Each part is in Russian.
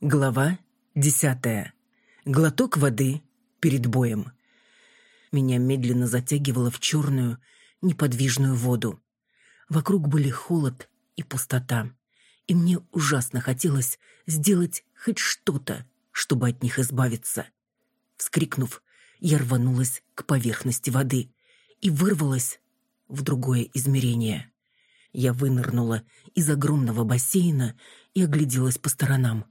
Глава десятая. Глоток воды перед боем. Меня медленно затягивало в черную, неподвижную воду. Вокруг были холод и пустота, и мне ужасно хотелось сделать хоть что-то, чтобы от них избавиться. Вскрикнув, я рванулась к поверхности воды и вырвалась в другое измерение. Я вынырнула из огромного бассейна и огляделась по сторонам.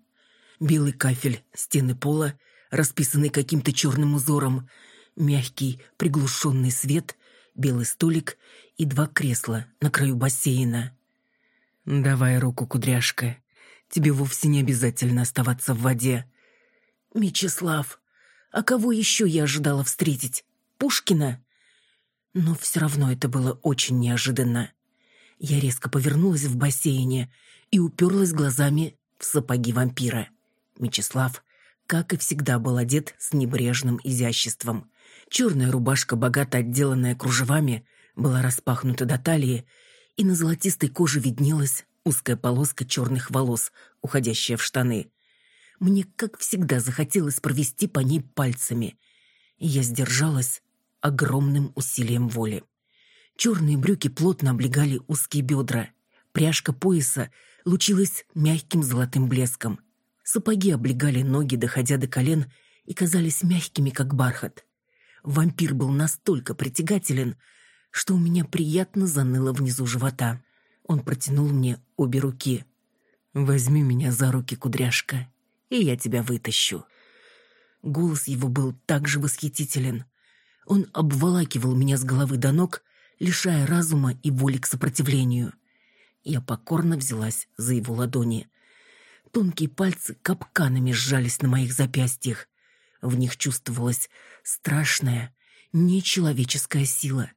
Белый кафель, стены пола, расписанный каким-то черным узором, мягкий приглушенный свет, белый столик и два кресла на краю бассейна. «Давай руку, кудряшка. Тебе вовсе не обязательно оставаться в воде». «Мечислав, а кого еще я ожидала встретить? Пушкина?» Но все равно это было очень неожиданно. Я резко повернулась в бассейне и уперлась глазами в сапоги вампира. Мечислав, как и всегда, был одет с небрежным изяществом. Черная рубашка, богато отделанная кружевами, была распахнута до талии, и на золотистой коже виднелась узкая полоска черных волос, уходящая в штаны. Мне, как всегда, захотелось провести по ней пальцами, я сдержалась огромным усилием воли. Черные брюки плотно облегали узкие бедра. Пряжка пояса лучилась мягким золотым блеском. Сапоги облегали ноги, доходя до колен, и казались мягкими, как бархат. Вампир был настолько притягателен, что у меня приятно заныло внизу живота. Он протянул мне обе руки. «Возьми меня за руки, кудряшка, и я тебя вытащу». Голос его был также восхитителен. Он обволакивал меня с головы до ног, лишая разума и воли к сопротивлению. Я покорно взялась за его ладони. Тонкие пальцы капканами сжались на моих запястьях. В них чувствовалась страшная, нечеловеческая сила.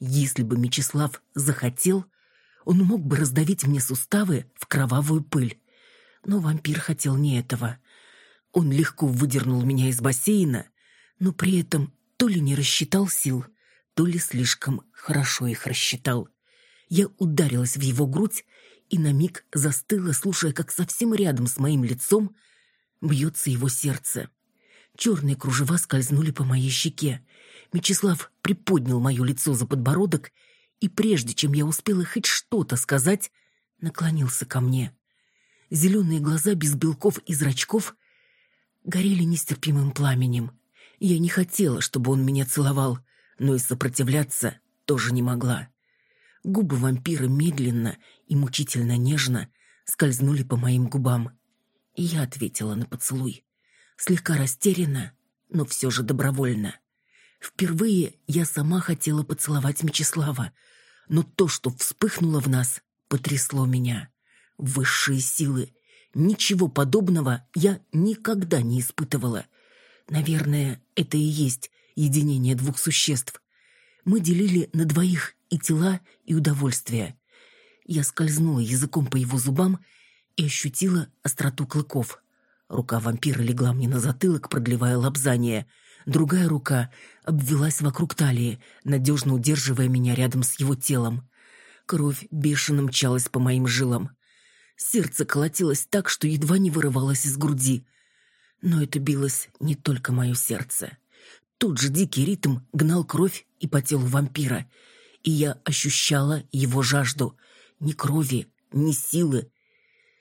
Если бы Мечислав захотел, он мог бы раздавить мне суставы в кровавую пыль. Но вампир хотел не этого. Он легко выдернул меня из бассейна, но при этом то ли не рассчитал сил, то ли слишком хорошо их рассчитал. Я ударилась в его грудь и на миг застыла, слушая, как совсем рядом с моим лицом бьется его сердце. Черные кружева скользнули по моей щеке. Мечислав приподнял мое лицо за подбородок и, прежде чем я успела хоть что-то сказать, наклонился ко мне. Зеленые глаза без белков и зрачков горели нестерпимым пламенем. Я не хотела, чтобы он меня целовал, но и сопротивляться тоже не могла. Губы вампира медленно и мучительно нежно скользнули по моим губам. И я ответила на поцелуй. Слегка растерянно, но все же добровольно. Впервые я сама хотела поцеловать Мечислава, но то, что вспыхнуло в нас, потрясло меня. Высшие силы. Ничего подобного я никогда не испытывала. Наверное, это и есть единение двух существ. Мы делили на двоих и тела, и удовольствие. Я скользнула языком по его зубам и ощутила остроту клыков. Рука вампира легла мне на затылок, продлевая лобзание. Другая рука обвелась вокруг талии, надежно удерживая меня рядом с его телом. Кровь бешено мчалась по моим жилам. Сердце колотилось так, что едва не вырывалось из груди. Но это билось не только мое сердце. Тут же дикий ритм гнал кровь и по телу вампира — и я ощущала его жажду. Ни крови, ни силы.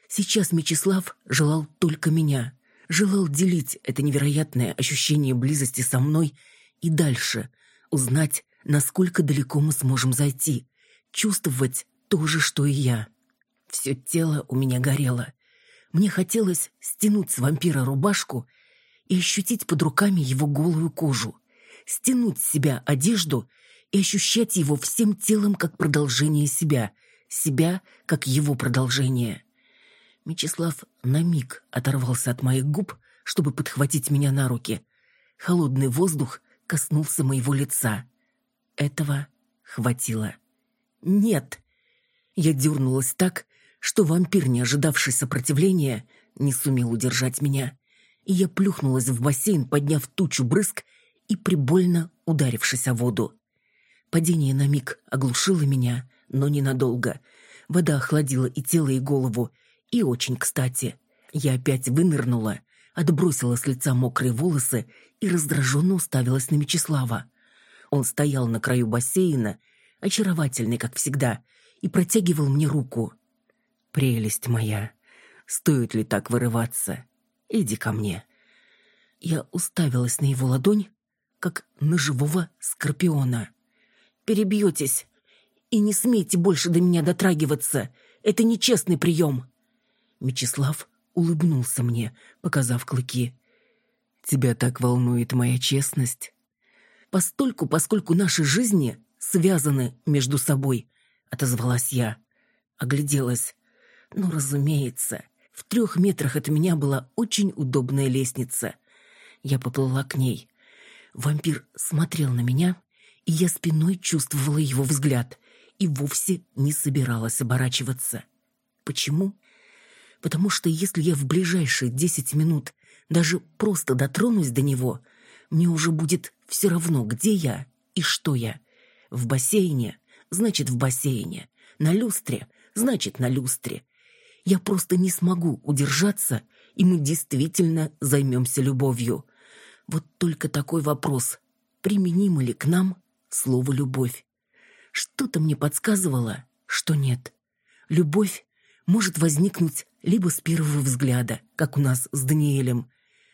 Сейчас Мечислав желал только меня. Желал делить это невероятное ощущение близости со мной и дальше. Узнать, насколько далеко мы сможем зайти. Чувствовать то же, что и я. Все тело у меня горело. Мне хотелось стянуть с вампира рубашку и ощутить под руками его голую кожу. Стянуть с себя одежду — и ощущать его всем телом как продолжение себя, себя как его продолжение. Мечислав на миг оторвался от моих губ, чтобы подхватить меня на руки. Холодный воздух коснулся моего лица. Этого хватило. «Нет!» Я дернулась так, что вампир, не ожидавший сопротивления, не сумел удержать меня. И я плюхнулась в бассейн, подняв тучу брызг и прибольно ударившись о воду. Падение на миг оглушило меня, но ненадолго. Вода охладила и тело, и голову. И очень кстати. Я опять вынырнула, отбросила с лица мокрые волосы и раздраженно уставилась на Мечислава. Он стоял на краю бассейна, очаровательный, как всегда, и протягивал мне руку. «Прелесть моя, стоит ли так вырываться? Иди ко мне». Я уставилась на его ладонь, как на живого скорпиона. «Перебьетесь, и не смейте больше до меня дотрагиваться. Это нечестный прием». Мечислав улыбнулся мне, показав клыки. «Тебя так волнует моя честность?» «Постольку, поскольку наши жизни связаны между собой», — отозвалась я. Огляделась. «Ну, разумеется, в трех метрах от меня была очень удобная лестница. Я поплыла к ней. Вампир смотрел на меня, и я спиной чувствовала его взгляд и вовсе не собиралась оборачиваться. Почему? Потому что если я в ближайшие десять минут даже просто дотронусь до него, мне уже будет все равно, где я и что я. В бассейне — значит в бассейне. На люстре — значит на люстре. Я просто не смогу удержаться, и мы действительно займемся любовью. Вот только такой вопрос. Применимо ли к нам слово «любовь»? Что-то мне подсказывало, что нет. Любовь может возникнуть либо с первого взгляда, как у нас с Даниэлем,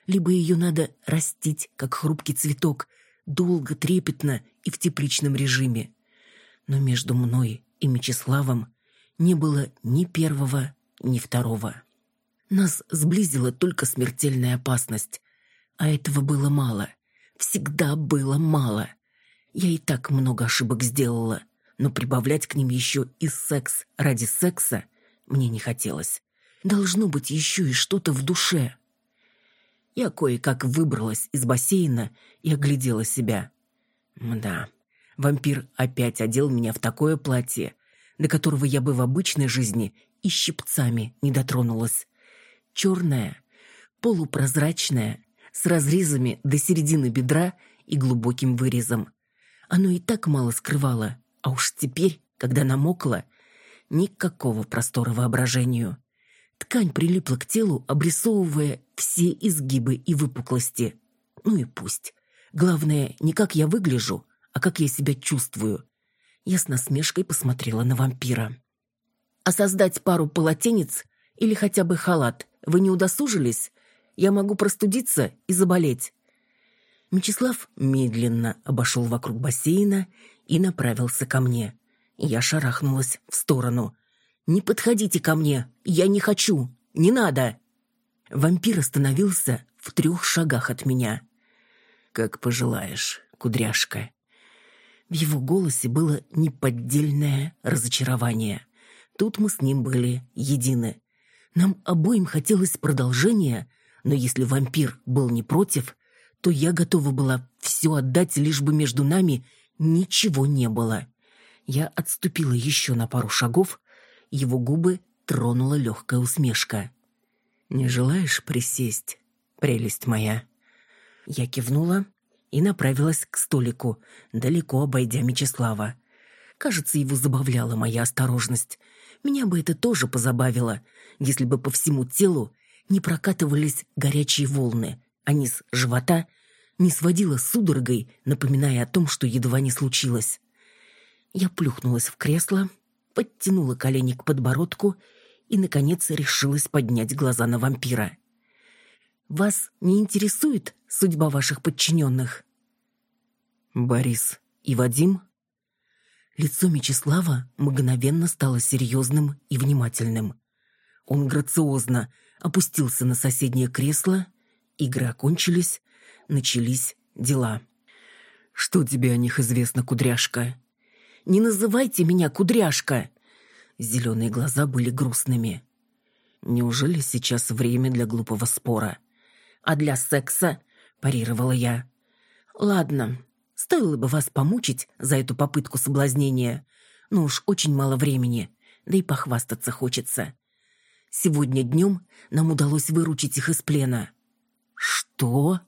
либо ее надо растить, как хрупкий цветок, долго, трепетно и в тепличном режиме. Но между мной и Мечиславом не было ни первого, ни второго. Нас сблизила только смертельная опасность, а этого было мало. Всегда было мало. Я и так много ошибок сделала, но прибавлять к ним еще и секс ради секса мне не хотелось. Должно быть еще и что-то в душе. Я кое-как выбралась из бассейна и оглядела себя. Мда, вампир опять одел меня в такое платье, до которого я бы в обычной жизни и щипцами не дотронулась. Черное, полупрозрачное, с разрезами до середины бедра и глубоким вырезом. Оно и так мало скрывало, а уж теперь, когда намокло, никакого простора воображению. Ткань прилипла к телу, обрисовывая все изгибы и выпуклости. Ну и пусть. Главное, не как я выгляжу, а как я себя чувствую. Я с насмешкой посмотрела на вампира. «А создать пару полотенец или хотя бы халат вы не удосужились? Я могу простудиться и заболеть». Мечислав медленно обошел вокруг бассейна и направился ко мне. Я шарахнулась в сторону. «Не подходите ко мне! Я не хочу! Не надо!» Вампир остановился в трех шагах от меня. «Как пожелаешь, кудряшка». В его голосе было неподдельное разочарование. Тут мы с ним были едины. Нам обоим хотелось продолжения, но если вампир был не против, то я готова была все отдать, лишь бы между нами ничего не было. Я отступила еще на пару шагов, его губы тронула легкая усмешка. «Не желаешь присесть, прелесть моя?» Я кивнула и направилась к столику, далеко обойдя Мечислава. Кажется, его забавляла моя осторожность. Меня бы это тоже позабавило, если бы по всему телу не прокатывались горячие волны, а низ живота не сводила судорогой, напоминая о том, что едва не случилось. Я плюхнулась в кресло, подтянула колени к подбородку и, наконец, решилась поднять глаза на вампира. «Вас не интересует судьба ваших подчиненных?» «Борис и Вадим?» Лицо Мечислава мгновенно стало серьезным и внимательным. Он грациозно опустился на соседнее кресло, игры окончились, начались дела. «Что тебе о них известно, кудряшка?» «Не называйте меня кудряшка!» Зеленые глаза были грустными. «Неужели сейчас время для глупого спора?» «А для секса?» – парировала я. «Ладно, стоило бы вас помучить за эту попытку соблазнения, но уж очень мало времени, да и похвастаться хочется. Сегодня днем нам удалось выручить их из плена». «Что?»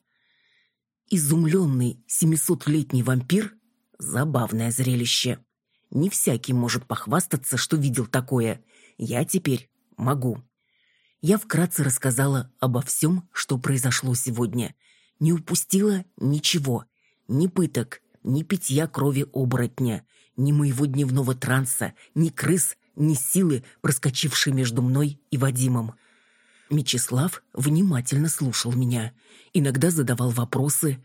Изумленный семисотлетний вампир Забавное зрелище. Не всякий может похвастаться, что видел такое. Я теперь могу. Я вкратце рассказала обо всем, что произошло сегодня. Не упустила ничего. Ни пыток, ни питья крови оборотня, ни моего дневного транса, ни крыс, ни силы, проскочившей между мной и Вадимом. Мечислав внимательно слушал меня, иногда задавал вопросы,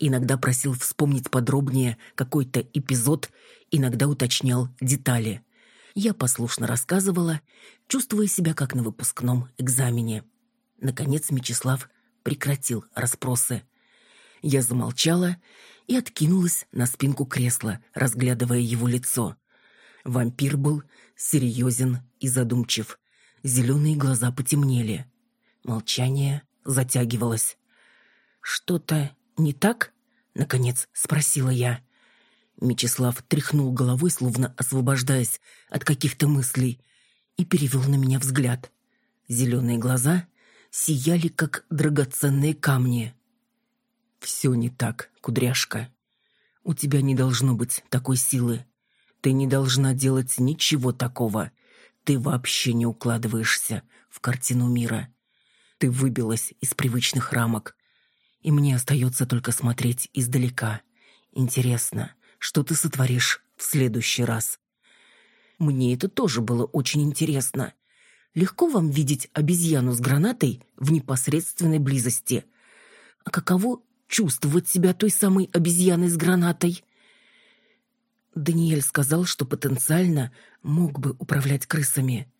иногда просил вспомнить подробнее какой-то эпизод, иногда уточнял детали. Я послушно рассказывала, чувствуя себя как на выпускном экзамене. Наконец Мечислав прекратил расспросы. Я замолчала и откинулась на спинку кресла, разглядывая его лицо. Вампир был серьезен и задумчив. Зеленые глаза потемнели. Молчание затягивалось. «Что-то не так?» — наконец спросила я. Мечислав тряхнул головой, словно освобождаясь от каких-то мыслей, и перевел на меня взгляд. Зеленые глаза сияли, как драгоценные камни. «Все не так, кудряшка. У тебя не должно быть такой силы. Ты не должна делать ничего такого. Ты вообще не укладываешься в картину мира. Ты выбилась из привычных рамок. И мне остается только смотреть издалека. Интересно, что ты сотворишь в следующий раз?» Мне это тоже было очень интересно. Легко вам видеть обезьяну с гранатой в непосредственной близости. А каково чувствовать себя той самой обезьяной с гранатой. Даниэль сказал, что потенциально мог бы управлять крысами.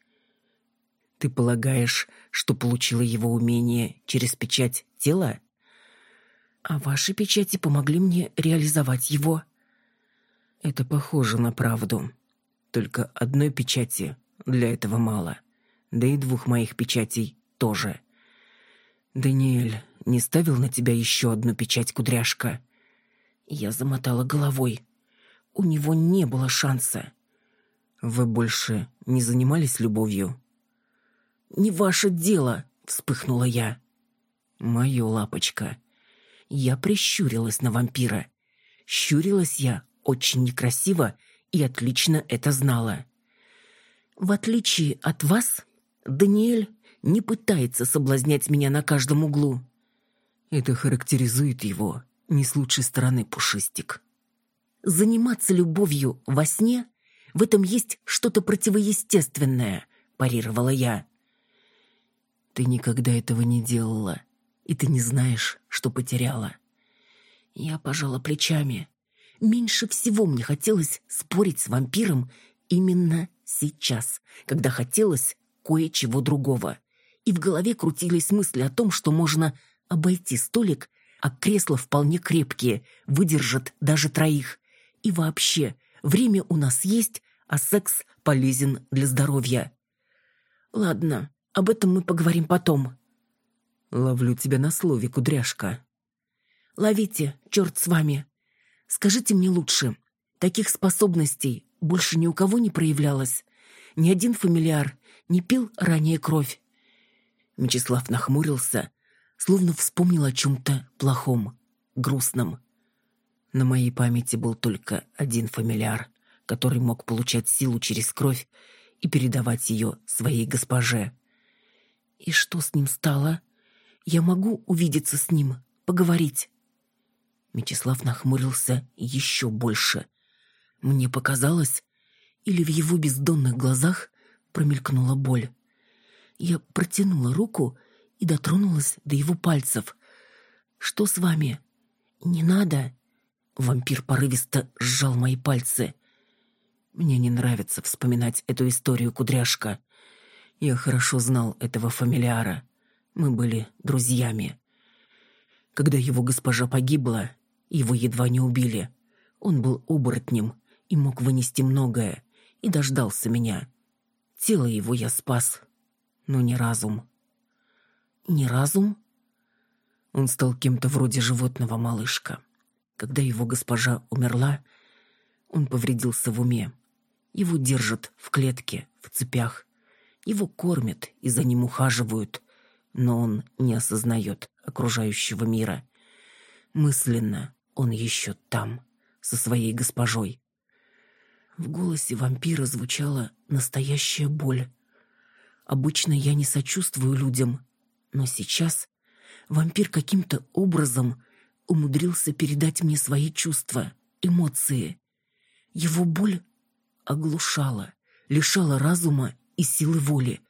Ты полагаешь, что получила его умение через печать тела? А ваши печати помогли мне реализовать его. Это похоже на правду. Только одной печати для этого мало. Да и двух моих печатей тоже. Даниэль не ставил на тебя еще одну печать, кудряшка?» Я замотала головой. У него не было шанса. «Вы больше не занимались любовью?» «Не ваше дело!» — вспыхнула я. «Мое лапочка». Я прищурилась на вампира. Щурилась я очень некрасиво и отлично это знала. «В отличие от вас, Даниэль не пытается соблазнять меня на каждом углу. Это характеризует его не с лучшей стороны, Пушистик. Заниматься любовью во сне — в этом есть что-то противоестественное, парировала я. Ты никогда этого не делала, и ты не знаешь, что потеряла. Я пожала плечами. Меньше всего мне хотелось спорить с вампиром именно сейчас, когда хотелось кое-чего другого. И в голове крутились мысли о том, что можно обойти столик, а кресла вполне крепкие, выдержат даже троих. И вообще, время у нас есть, а секс полезен для здоровья. Ладно, об этом мы поговорим потом. Ловлю тебя на слове, кудряшка. Ловите, черт с вами. Скажите мне лучше, таких способностей больше ни у кого не проявлялось? Ни один фамильяр не пил ранее кровь? Мечислав нахмурился, словно вспомнил о чем-то плохом, грустном. На моей памяти был только один фамильяр, который мог получать силу через кровь и передавать ее своей госпоже. И что с ним стало? Я могу увидеться с ним, поговорить. Мечислав нахмурился еще больше. Мне показалось, или в его бездонных глазах промелькнула боль. Я протянула руку и дотронулась до его пальцев. «Что с вами?» «Не надо!» Вампир порывисто сжал мои пальцы. «Мне не нравится вспоминать эту историю, кудряшка. Я хорошо знал этого фамилиара. Мы были друзьями. Когда его госпожа погибла, его едва не убили. Он был оборотнем и мог вынести многое, и дождался меня. Тело его я спас, но не разум. Не разум? Он стал кем-то вроде животного малышка. Когда его госпожа умерла, он повредился в уме. Его держат в клетке, в цепях. Его кормят и за ним ухаживают, но он не осознает окружающего мира. Мысленно он еще там, со своей госпожой. В голосе вампира звучала настоящая боль. Обычно я не сочувствую людям, но сейчас вампир каким-то образом умудрился передать мне свои чувства, эмоции. Его боль оглушала, лишала разума и силы воли.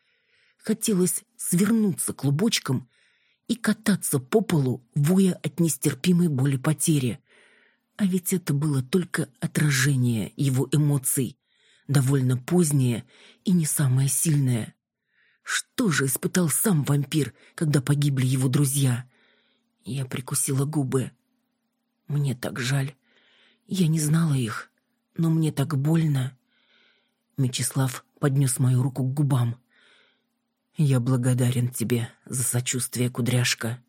Хотелось свернуться клубочком и кататься по полу, воя от нестерпимой боли потери. А ведь это было только отражение его эмоций, довольно позднее и не самое сильное. Что же испытал сам вампир, когда погибли его друзья? Я прикусила губы. Мне так жаль. Я не знала их, но мне так больно. Мечислав поднес мою руку к губам. Я благодарен тебе за сочувствие, кудряшка.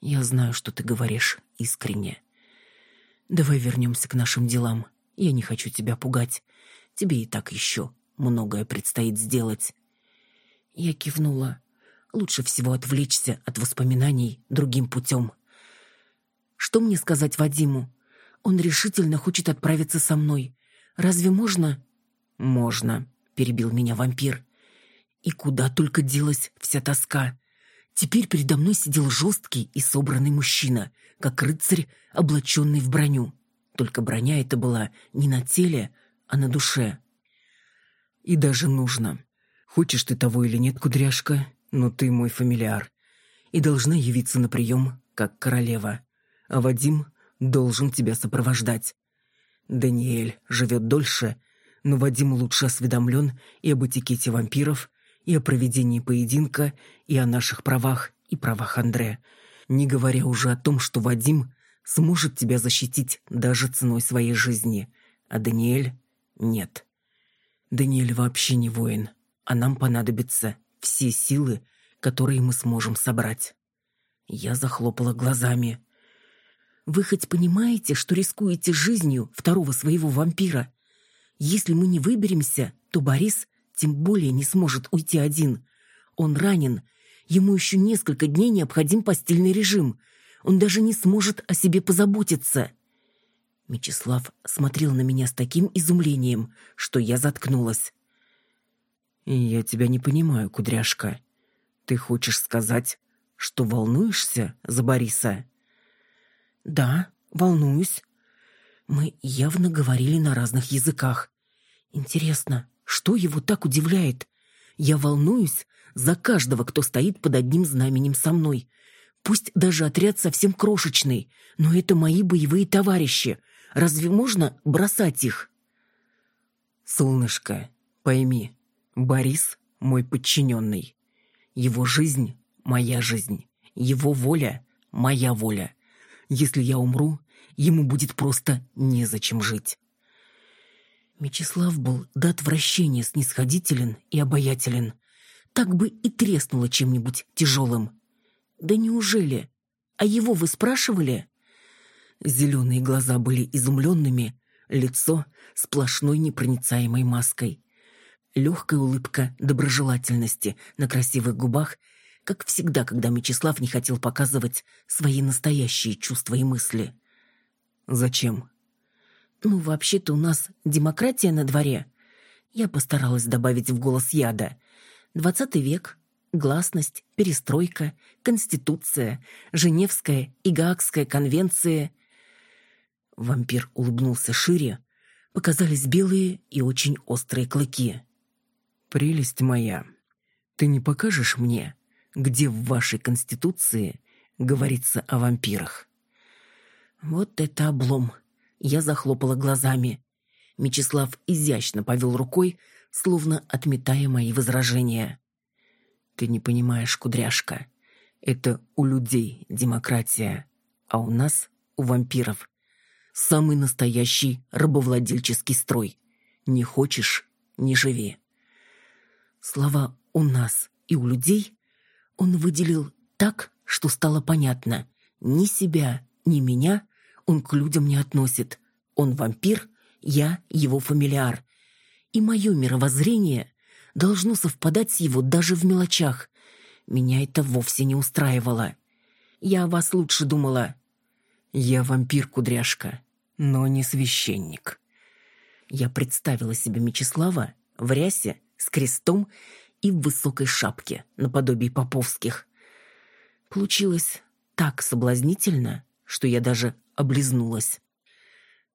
Я знаю, что ты говоришь искренне. Давай вернемся к нашим делам. Я не хочу тебя пугать. Тебе и так еще многое предстоит сделать. Я кивнула. Лучше всего отвлечься от воспоминаний другим путем. Что мне сказать Вадиму? Он решительно хочет отправиться со мной. Разве можно? Можно, перебил меня вампир. И куда только делась вся тоска. Теперь передо мной сидел жесткий и собранный мужчина, как рыцарь, облаченный в броню. Только броня эта была не на теле, а на душе. И даже нужно. Хочешь ты того или нет, кудряшка, но ты мой фамильяр и должна явиться на прием, как королева. А Вадим должен тебя сопровождать. Даниэль живет дольше, но Вадим лучше осведомлен и об этикете вампиров, и о проведении поединка, и о наших правах и правах Андре, не говоря уже о том, что Вадим сможет тебя защитить даже ценой своей жизни, а Даниэль — нет. Даниэль вообще не воин, а нам понадобятся все силы, которые мы сможем собрать. Я захлопала глазами. Вы хоть понимаете, что рискуете жизнью второго своего вампира? Если мы не выберемся, то Борис тем более не сможет уйти один. Он ранен. Ему еще несколько дней необходим постельный режим. Он даже не сможет о себе позаботиться. Мечислав смотрел на меня с таким изумлением, что я заткнулась. «Я тебя не понимаю, кудряшка. Ты хочешь сказать, что волнуешься за Бориса?» «Да, волнуюсь. Мы явно говорили на разных языках. Интересно, что его так удивляет? Я волнуюсь за каждого, кто стоит под одним знаменем со мной. Пусть даже отряд совсем крошечный, но это мои боевые товарищи. Разве можно бросать их?» «Солнышко, пойми, Борис — мой подчиненный. Его жизнь — моя жизнь. Его воля — моя воля. Если я умру, ему будет просто незачем жить. Мечислав был до отвращения снисходителен и обаятелен. Так бы и треснуло чем-нибудь тяжелым. Да неужели? А его вы спрашивали? Зеленые глаза были изумленными, лицо сплошной непроницаемой маской легкая улыбка доброжелательности на красивых губах, как всегда, когда Мечислав не хотел показывать свои настоящие чувства и мысли. «Зачем?» «Ну, вообще-то у нас демократия на дворе». Я постаралась добавить в голос яда. «Двадцатый век, гласность, перестройка, конституция, Женевская и Гаагская конвенции». Вампир улыбнулся шире, показались белые и очень острые клыки. «Прелесть моя, ты не покажешь мне, где в вашей конституции говорится о вампирах?» Вот это облом. Я захлопала глазами. Мечислав изящно повел рукой, словно отметая мои возражения. «Ты не понимаешь, кудряшка. Это у людей демократия, а у нас, у вампиров, самый настоящий рабовладельческий строй. Не хочешь — не живи». Слова «у нас» и «у людей» он выделил так, что стало понятно. Ни себя, ни меня он к людям не относит. Он вампир, я его фамильяр. И мое мировоззрение должно совпадать с его даже в мелочах. Меня это вовсе не устраивало. Я о вас лучше думала. Я вампир, кудряшка. но не священник. Я представила себе Мечислава в рясе с крестом и в высокой шапке, наподобие поповских. Получилось так соблазнительно, что я даже облизнулась.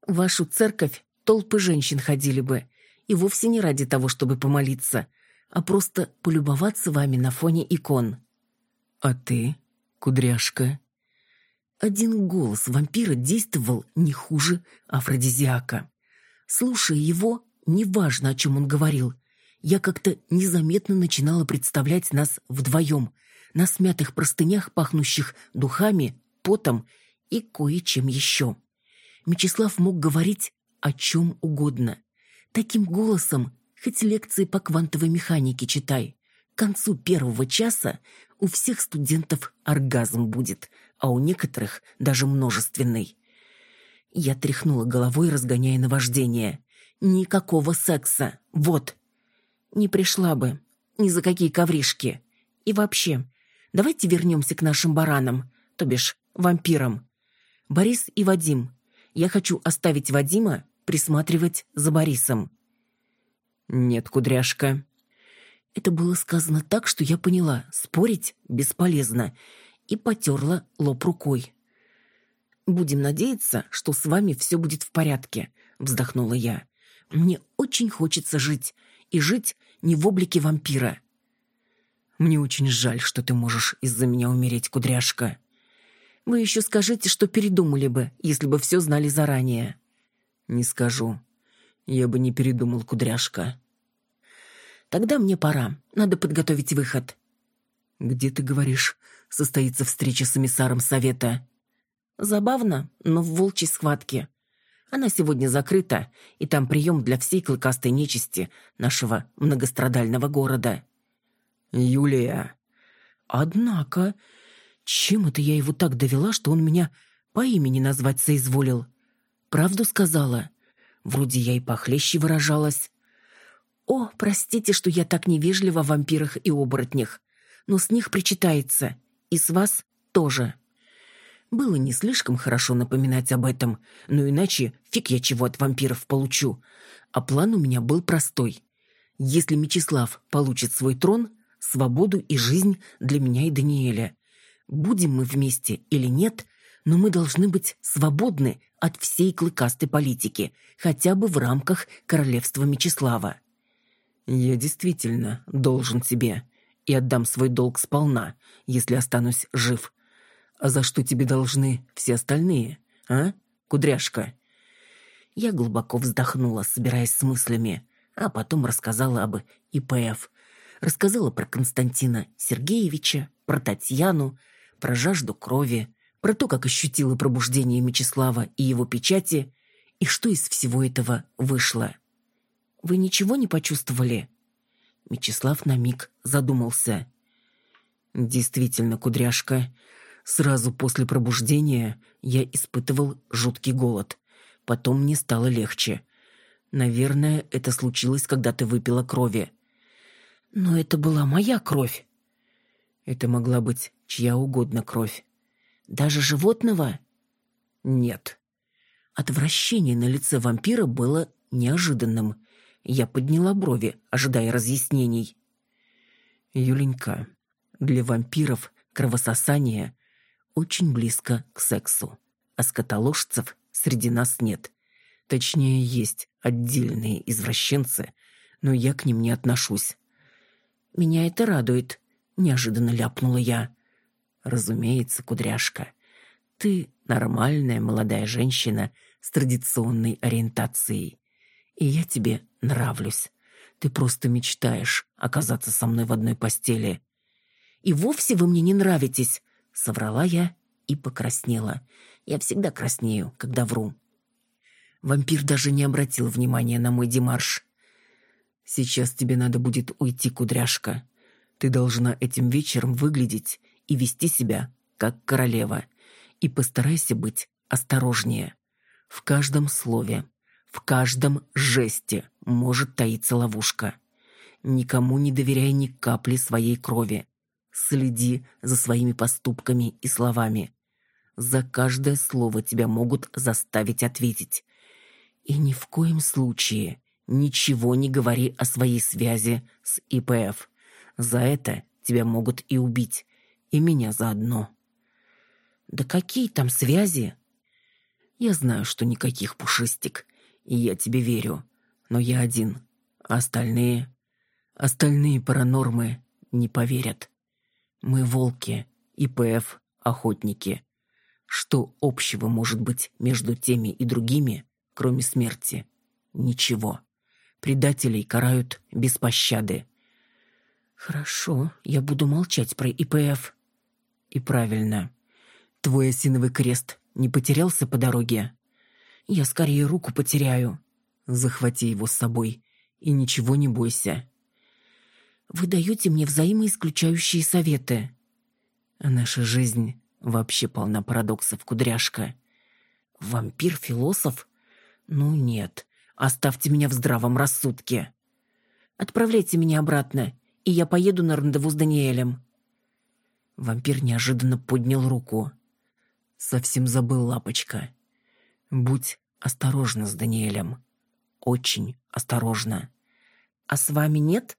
В вашу церковь толпы женщин ходили бы, и вовсе не ради того, чтобы помолиться, а просто полюбоваться вами на фоне икон. А ты, кудряшка? Один голос вампира действовал не хуже афродизиака. Слушая его, неважно, о чем он говорил, я как-то незаметно начинала представлять нас вдвоем, на смятых простынях, пахнущих духами, потом и кое-чем еще. Мечислав мог говорить о чем угодно. Таким голосом хоть лекции по квантовой механике читай. К концу первого часа у всех студентов оргазм будет, а у некоторых даже множественный. Я тряхнула головой, разгоняя наваждение. Никакого секса. Вот. Не пришла бы. Ни за какие ковришки. И вообще, давайте вернемся к нашим баранам, то бишь вампирам. Борис и Вадим. Я хочу оставить Вадима присматривать за Борисом. «Нет, кудряшка». Это было сказано так, что я поняла, спорить бесполезно, и потерла лоб рукой. «Будем надеяться, что с вами все будет в порядке», — вздохнула я. «Мне очень хочется жить, и жить не в облике вампира». «Мне очень жаль, что ты можешь из-за меня умереть, кудряшка». «Вы еще скажите, что передумали бы, если бы все знали заранее». «Не скажу. Я бы не передумал, кудряшка. Тогда мне пора. Надо подготовить выход. Где, ты говоришь, состоится встреча с эмиссаром совета? Забавно, но в волчьей схватке. Она сегодня закрыта, и там прием для всей клыкастой нечисти нашего многострадального города. Юлия. Однако, чем это я его так довела, что он меня по имени назвать соизволил? Правду сказала? Вроде я и похлеще выражалась. О, простите, что я так невежлива в вампирах и оборотнях, но с них причитается, и с вас тоже. Было не слишком хорошо напоминать об этом, но иначе фиг я чего от вампиров получу. А план у меня был простой. Если Мечислав получит свой трон, свободу и жизнь для меня и Даниэля. Будем мы вместе или нет, но мы должны быть свободны от всей клыкастой политики, хотя бы в рамках королевства Мечислава. Я действительно должен тебе и отдам свой долг сполна, если останусь жив. А за что тебе должны все остальные, а, кудряшка? Я глубоко вздохнула, собираясь с мыслями, а потом рассказала об ИПФ. Рассказала про Константина Сергеевича, про Татьяну, про жажду крови, про то, как ощутила пробуждение Мечислава и его печати, и что из всего этого вышло. «Вы ничего не почувствовали?» Мечислав на миг задумался. «Действительно, кудряшка, сразу после пробуждения я испытывал жуткий голод. Потом мне стало легче. Наверное, это случилось, когда ты выпила крови». «Но это была моя кровь». «Это могла быть чья угодно кровь. Даже животного? Нет. Отвращение на лице вампира было неожиданным. Я подняла брови, ожидая разъяснений. Юленька, для вампиров кровососание очень близко к сексу, а скотоложцев среди нас нет. Точнее, есть отдельные извращенцы, но я к ним не отношусь. Меня это радует, неожиданно ляпнула я. Разумеется, кудряшка. Ты нормальная молодая женщина с традиционной ориентацией. И я тебе нравлюсь. Ты просто мечтаешь оказаться со мной в одной постели. И вовсе вы мне не нравитесь, соврала я и покраснела. Я всегда краснею, когда вру. Вампир даже не обратил внимания на мой демарш. Сейчас тебе надо будет уйти, кудряшка. Ты должна этим вечером выглядеть и вести себя как королева. И постарайся быть осторожнее. В каждом слове, в каждом жесте может таиться ловушка. Никому не доверяй ни капли своей крови. Следи за своими поступками и словами. За каждое слово тебя могут заставить ответить. И ни в коем случае ничего не говори о своей связи с ИПФ. За это тебя могут и убить, и меня заодно. Да какие там связи? Я знаю, что никаких пушистик, и я тебе верю. Но я один, а остальные... Остальные паранормы не поверят. Мы волки, ИПФ — охотники. Что общего может быть между теми и другими, кроме смерти? Ничего. Предателей карают без пощады. Хорошо, я буду молчать про ИПФ. И правильно. Твой осиновый крест не потерялся по дороге? Я скорее руку потеряю. Захвати его с собой и ничего не бойся. Вы даете мне взаимоисключающие советы. Наша жизнь вообще полна парадоксов, кудряшка. Вампир-философ? Ну нет, оставьте меня в здравом рассудке. Отправляйте меня обратно, и я поеду на рандеву с Даниэлем. Вампир неожиданно поднял руку. Совсем забыл, лапочка. Будь осторожна с Даниэлем. Очень осторожна. А с вами нет?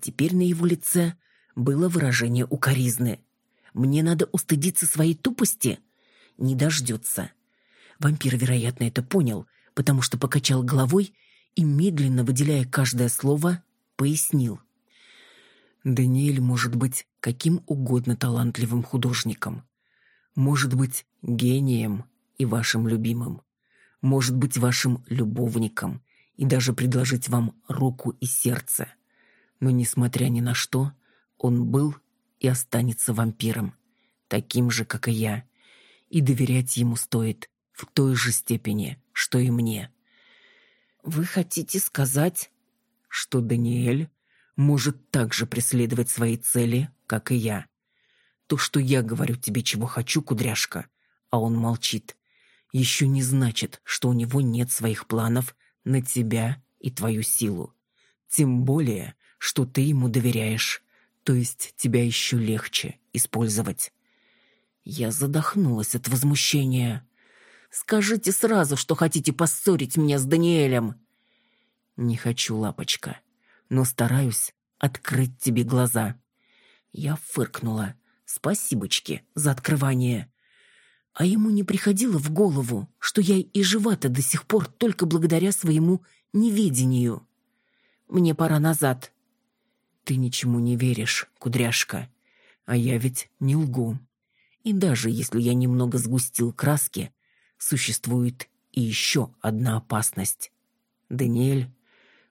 Теперь на его лице было выражение укоризны. Мне надо устыдиться своей тупости? Не дождется. Вампир, вероятно, это понял, потому что покачал головой и, медленно выделяя каждое слово, пояснил. Даниэль может быть каким угодно талантливым художником может быть гением и вашим любимым, может быть вашим любовником и даже предложить вам руку и сердце. Но, несмотря ни на что, он был и останется вампиром, таким же, как и я, и доверять ему стоит в той же степени, что и мне. Вы хотите сказать, что Даниэль может также преследовать свои цели, как и я? То, что я говорю тебе, чего хочу, кудряшка, а он молчит, еще не значит, что у него нет своих планов на тебя и твою силу. Тем более, что ты ему доверяешь, то есть тебя еще легче использовать. Я задохнулась от возмущения. «Скажите сразу, что хотите поссорить меня с Даниэлем!» «Не хочу, лапочка, но стараюсь открыть тебе глаза». Я фыркнула. Спасибочки за открывание. А ему не приходило в голову, что я и жива-то до сих пор только благодаря своему неведению. Мне пора назад. Ты ничему не веришь, кудряшка. А я ведь не лгу. И даже если я немного сгустил краски, существует и еще одна опасность. Даниэль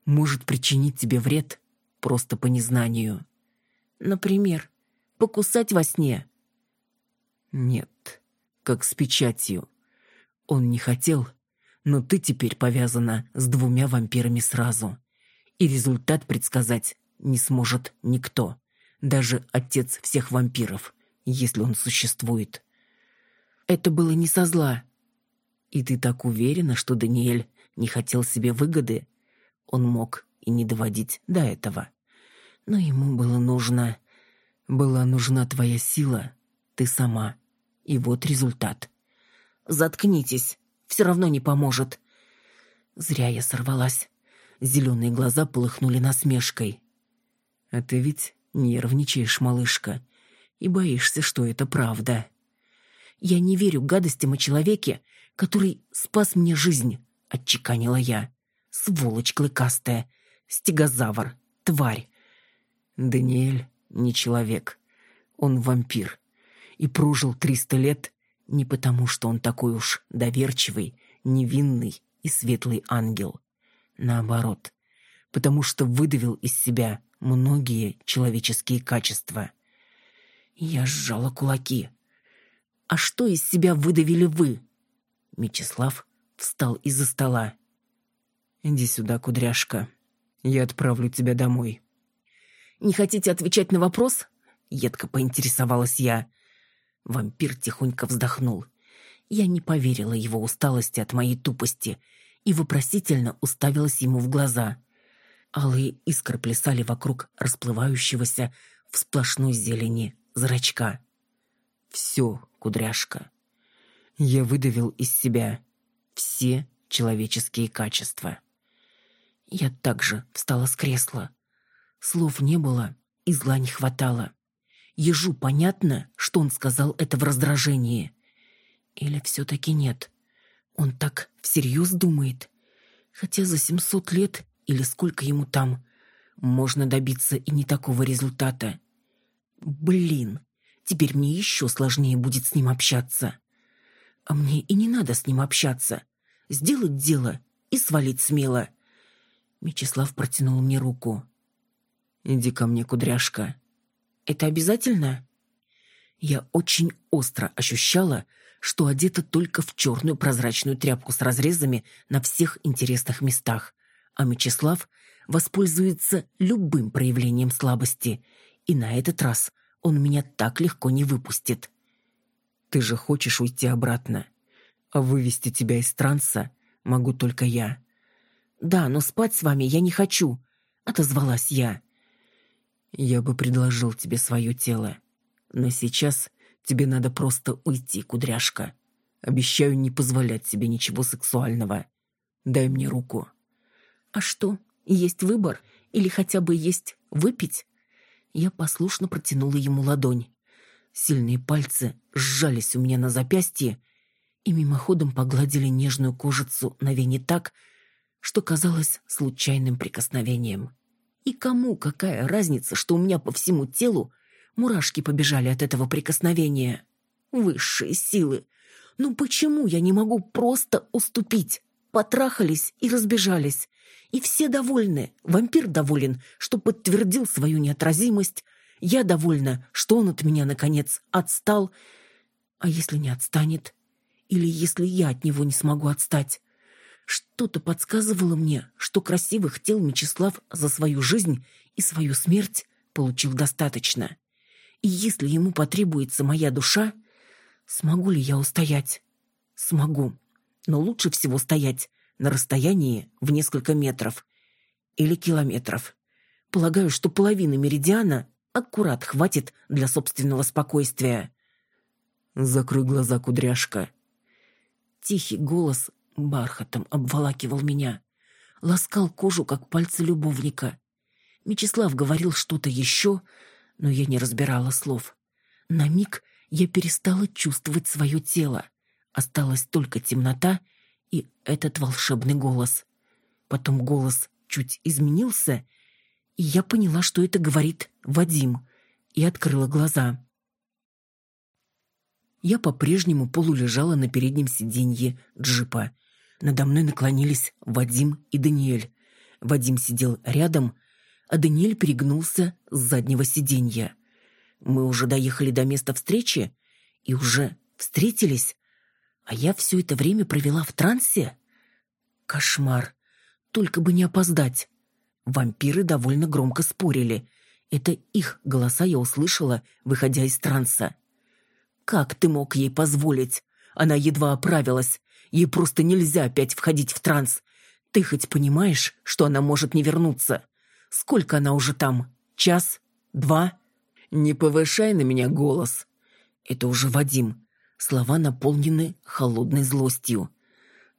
может причинить тебе вред просто по незнанию. Например, покусать во сне?» «Нет, как с печатью. Он не хотел, но ты теперь повязана с двумя вампирами сразу. И результат предсказать не сможет никто, даже отец всех вампиров, если он существует. Это было не со зла. И ты так уверена, что Даниэль не хотел себе выгоды? Он мог и не доводить до этого. Но ему было нужно была нужна твоя сила, ты сама. И вот результат. Заткнитесь, все равно не поможет. Зря я сорвалась. Зеленые глаза полыхнули насмешкой. А ты ведь нервничаешь, малышка, и боишься, что это правда. Я не верю гадостям о человеке, который спас мне жизнь, отчеканила я. Сволочь клыкастая, стегозавр, тварь. Даниэль не человек. Он вампир. И прожил триста лет не потому, что он такой уж доверчивый, невинный и светлый ангел. Наоборот, потому что выдавил из себя многие человеческие качества. Я сжала кулаки. «А что из себя выдавили вы?» Мечислав встал из-за стола. «Иди сюда, кудряшка. Я отправлю тебя домой». Не хотите отвечать на вопрос?» Едко поинтересовалась я. Вампир тихонько вздохнул. Я не поверила его усталости от моей тупости и вопросительно уставилась ему в глаза. Алые искры плясали вокруг расплывающегося в сплошной зелени зрачка. «Все, кудряшка, Я выдавил из себя все человеческие качества. Я также встала с кресла. Слов не было, и зла не хватало. Ежу понятно, что он сказал это в раздражении. Или все-таки нет? Он так всерьез думает? Хотя за семьсот лет, или сколько ему там, можно добиться и не такого результата. Блин, теперь мне еще сложнее будет с ним общаться. А мне и не надо с ним общаться. Сделать дело и свалить смело. Мечислав протянул мне руку. «Иди ко мне, кудряшка». «Это обязательно?» Я очень остро ощущала, что одета только в черную прозрачную тряпку с разрезами на всех интересных местах, а Мечислав воспользуется любым проявлением слабости, и на этот раз он меня так легко не выпустит. «Ты же хочешь уйти обратно, а вывести тебя из транса могу только я». «Да, но спать с вами я не хочу», — отозвалась я. «Я бы предложил тебе свое тело, но сейчас тебе надо просто уйти, кудряшка. Обещаю не позволять себе ничего сексуального. Дай мне руку». «А что, есть выбор или хотя бы есть выпить?» Я послушно протянула ему ладонь. Сильные пальцы сжались у меня на запястье и мимоходом погладили нежную кожицу на вене так, что казалось случайным прикосновением. И кому какая разница, что у меня по всему телу мурашки побежали от этого прикосновения? Высшие силы. Ну почему я не могу просто уступить? Потрахались и разбежались. И все довольны. Вампир доволен, что подтвердил свою неотразимость. Я довольна, что он от меня, наконец, отстал. А если не отстанет? Или если я от него не смогу отстать? Что-то подсказывало мне, что красивых тел Мечислав за свою жизнь и свою смерть получил достаточно. И если ему потребуется моя душа, смогу ли я устоять? Смогу. Но лучше всего стоять на расстоянии в несколько метров или километров. Полагаю, что половины меридиана аккурат хватит для собственного спокойствия. Закрой глаза, кудряшка. Тихий голос бархатом обволакивал меня, ласкал кожу, как пальцы любовника. Мечислав говорил что-то еще, но я не разбирала слов. На миг я перестала чувствовать свое тело. Осталась только темнота и этот волшебный голос. Потом голос чуть изменился, и я поняла, что это говорит Вадим, и открыла глаза. Я по-прежнему полулежала на переднем сиденье джипа — надо мной наклонились Вадим и Даниэль. Вадим сидел рядом, а Даниэль перегнулся с заднего сиденья. Мы уже доехали до места встречи и уже встретились, а я все это время провела в трансе. Кошмар. Только бы не опоздать. Вампиры довольно громко спорили. Это их голоса я услышала, выходя из транса. «Как ты мог ей позволить? Она едва оправилась. Ей просто нельзя опять входить в транс. Ты хоть понимаешь, что она может не вернуться? Сколько она уже там? Час? Два? Не повышай на меня голос. Это уже Вадим. Слова наполнены холодной злостью.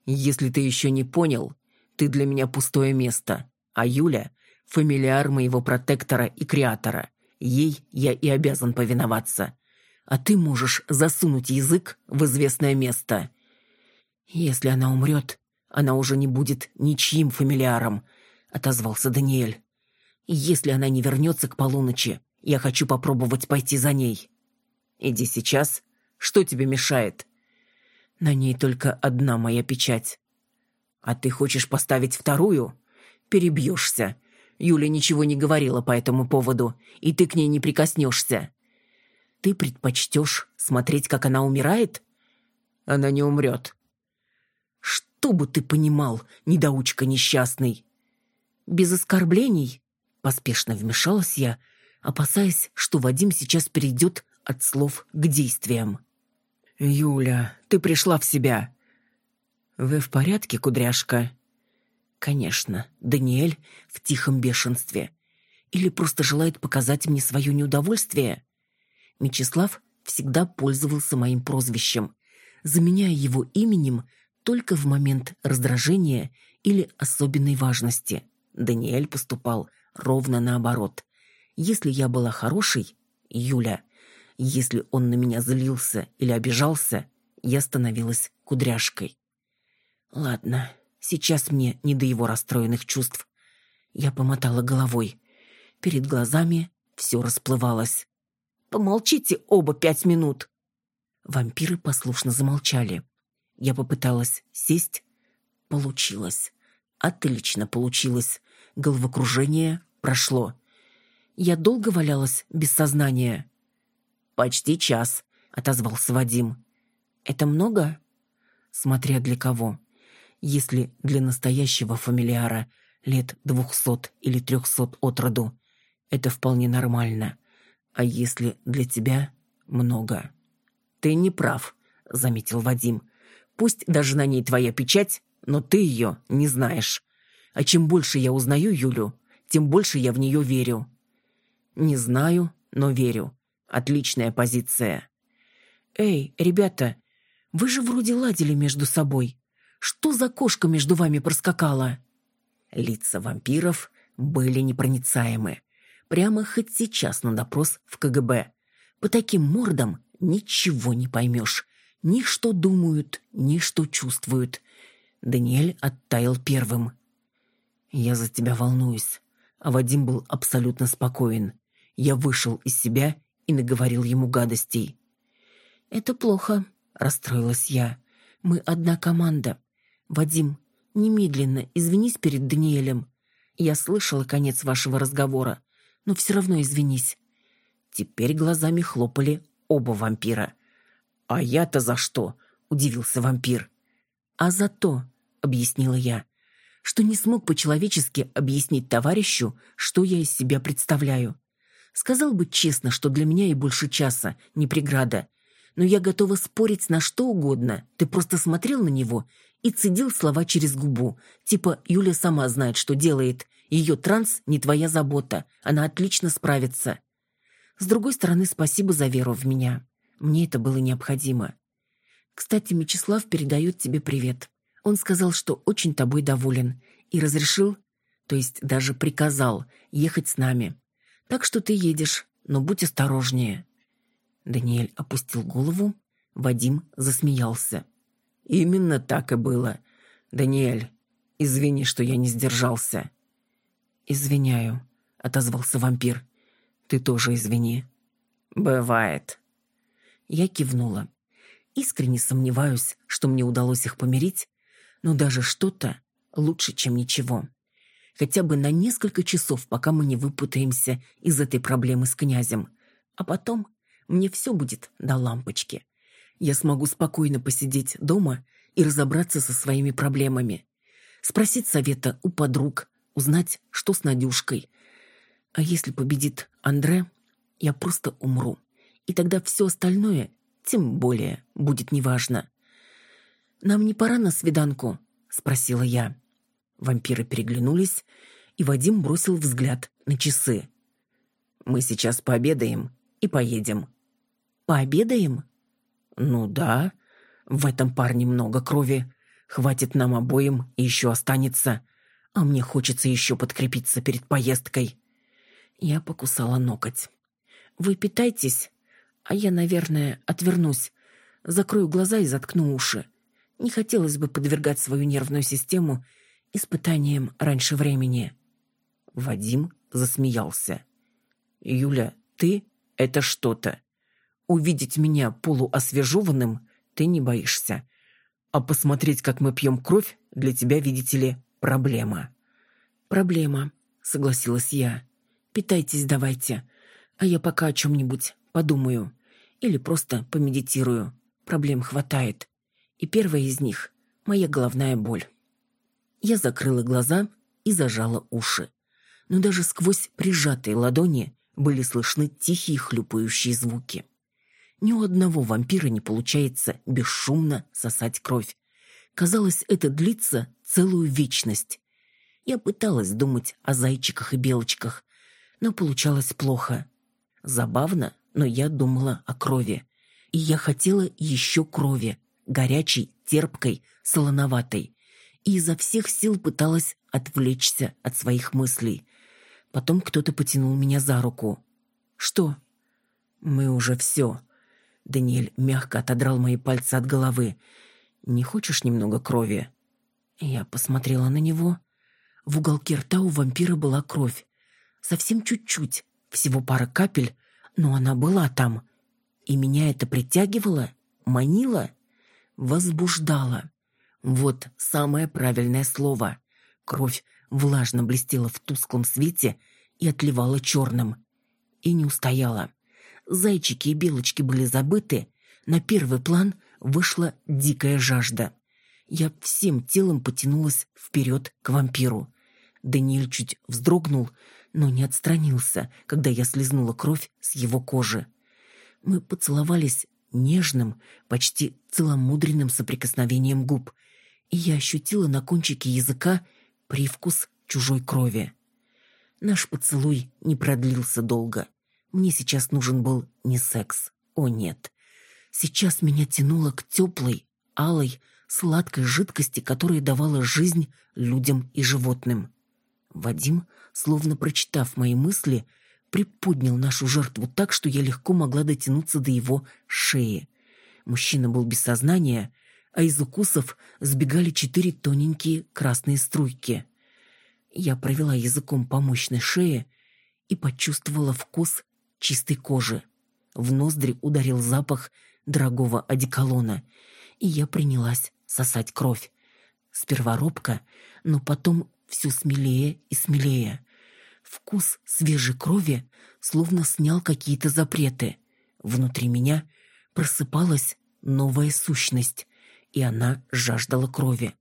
Если ты еще не понял, ты для меня пустое место. А Юля — фамилиар моего протектора и креатора. Ей я и обязан повиноваться. А ты можешь засунуть язык в известное место. «Если она умрет, она уже не будет ничьим фамилиаром», — отозвался Даниэль. «Если она не вернется к полуночи, я хочу попробовать пойти за ней». «Иди сейчас. Что тебе мешает?» «На ней только одна моя печать». «А ты хочешь поставить вторую?» «Перебьешься. Юля ничего не говорила по этому поводу, и ты к ней не прикоснешься». «Ты предпочтешь смотреть, как она умирает?» «Она не умрет. Что бы ты понимал, недоучка несчастный?» «Без оскорблений», — поспешно вмешалась я, опасаясь, что Вадим сейчас перейдет от слов к действиям. «Юля, ты пришла в себя». «Вы в порядке, кудряшка?» «Конечно, Даниэль в тихом бешенстве. Или просто желает показать мне свое неудовольствие?» Мечислав всегда пользовался моим прозвищем. заменяя его именем только в момент раздражения или особенной важности. Даниэль поступал ровно наоборот. Если я была хорошей, Юля, если он на меня злился или обижался, я становилась кудряшкой. Ладно, сейчас мне не до его расстроенных чувств. Я помотала головой. Перед глазами все расплывалось. «Помолчите оба пять минут!» Вампиры послушно замолчали. Я попыталась сесть. Получилось. Отлично получилось. Головокружение прошло. Я долго валялась без сознания. «Почти час», — отозвался Вадим. «Это много?» «Смотря для кого. Если для настоящего фамилиара лет двухсот или трехсот от роду, это вполне нормально. А если для тебя много?» «Ты не прав», — заметил Вадим. «Пусть даже на ней твоя печать, но ты ее не знаешь. А чем больше я узнаю Юлю, тем больше я в нее верю». «Не знаю, но верю. Отличная позиция». «Эй, ребята, вы же вроде ладили между собой. Что за кошка между вами проскакала?» Лица вампиров были непроницаемы. Прямо хоть сейчас на допрос в КГБ. По таким мордам ничего не поймешь. Ни что думают, ни что чувствуют. Даниэль оттаял первым. «Я за тебя волнуюсь». А Вадим был абсолютно спокоен. Я вышел из себя и наговорил ему гадостей. «Это плохо», — расстроилась я. «Мы одна команда. Вадим, немедленно извинись перед Даниэлем. Я слышала конец вашего разговора, но все равно извинись». Теперь глазами хлопали оба вампира. «А я-то за что?» — удивился вампир. «А за то», — объяснила я, — «что не смог по-человечески объяснить товарищу, что я из себя представляю. Сказал бы честно, что для меня и больше часа не преграда. Но я готова спорить на что угодно. Ты просто смотрел на него и цедил слова через губу. Типа «Юля сама знает, что делает. Ее транс не твоя забота. Она отлично справится». С другой стороны, спасибо за веру в меня. Мне это было необходимо. Кстати, Мечислав передает тебе привет. Он сказал, что очень тобой доволен и разрешил, то есть даже приказал, ехать с нами. Так что ты едешь, но будь осторожнее». Даниэль опустил голову, Вадим засмеялся. «Именно так и было. Даниэль, извини, что я не сдержался». «Извиняю», — отозвался вампир. Ты тоже извини. Бывает. Я кивнула. Искренне сомневаюсь, что мне удалось их помирить, но даже что-то лучше, чем ничего. Хотя бы на несколько часов, пока мы не выпутаемся из этой проблемы с князем. А потом мне все будет до лампочки. Я смогу спокойно посидеть дома и разобраться со своими проблемами. Спросить совета у подруг, узнать, что с Надюшкой, а если победит Андре, я просто умру. И тогда все остальное, тем более, будет неважно. «Нам не пора на свиданку?» — спросила я. Вампиры переглянулись, и Вадим бросил взгляд на часы. «Мы сейчас пообедаем и поедем». «Пообедаем?» «Ну да. В этом парне много крови. Хватит нам обоим и еще останется. А мне хочется еще подкрепиться перед поездкой». Я покусала ноготь. «Вы питайтесь, а я, наверное, отвернусь, закрою глаза и заткну уши. Не хотелось бы подвергать свою нервную систему испытаниям раньше времени». Вадим засмеялся. «Юля, ты — это что-то. Увидеть меня полуосвежеванным ты не боишься. А посмотреть, как мы пьем кровь, для тебя, видите ли, проблема». «Проблема», — согласилась я. Питайтесь давайте, а я пока о чем-нибудь подумаю. Или просто помедитирую. Проблем хватает. И первая из них — моя головная боль. Я закрыла глаза и зажала уши. Но даже сквозь прижатые ладони были слышны тихие хлюпающие звуки. Ни у одного вампира не получается бесшумно сосать кровь. Казалось, это длится целую вечность. Я пыталась думать о зайчиках и белочках, но получалось плохо. Забавно, но я думала о крови. И я хотела еще крови, горячей, терпкой, солоноватой. И изо всех сил пыталась отвлечься от своих мыслей. Потом кто-то потянул меня за руку. «Что?» «Мы уже все». Даниэль мягко отодрал мои пальцы от головы. «Не хочешь немного крови?» Я посмотрела на него. В уголке рта у вампира была кровь. Совсем чуть-чуть, всего пара капель, но она была там. И меня это притягивало, манило, возбуждало. Вот самое правильное слово. Кровь влажно блестела в тусклом свете и отливала черным. И не устояла. Зайчики и белочки были забыты. На первый план вышла дикая жажда. Я всем телом потянулась вперед к вампиру. Даниэль чуть вздрогнул, но не отстранился, когда я слезнула кровь с его кожи. Мы поцеловались нежным, почти целомудренным соприкосновением губ, и я ощутила на кончике языка привкус чужой крови. Наш поцелуй не продлился долго. Мне сейчас нужен был не секс. О, нет. Сейчас меня тянуло к теплой, алой, сладкой жидкости, которая давала жизнь людям и животным. Вадим, словно прочитав мои мысли, приподнял нашу жертву так, что я легко могла дотянуться до его шеи. Мужчина был без сознания, а из укусов сбегали четыре тоненькие красные струйки. Я провела языком по мощной шее и почувствовала вкус чистой кожи. В ноздри ударил запах дорогого одеколона, и я принялась сосать кровь. Сперва робко, но потом все смелее и смелее. Вкус свежей крови словно снял какие-то запреты. Внутри меня просыпалась новая сущность, и она жаждала крови.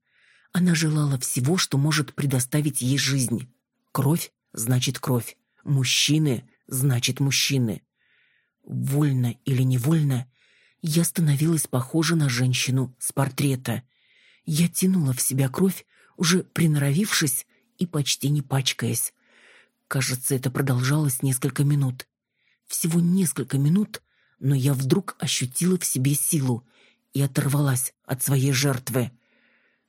Она желала всего, что может предоставить ей жизнь. Кровь значит кровь. Мужчины значит мужчины. Вольно или невольно я становилась похожа на женщину с портрета. Я тянула в себя кровь, уже приноровившись и почти не пачкаясь. Кажется, это продолжалось несколько минут. Всего несколько минут, но я вдруг ощутила в себе силу и оторвалась от своей жертвы.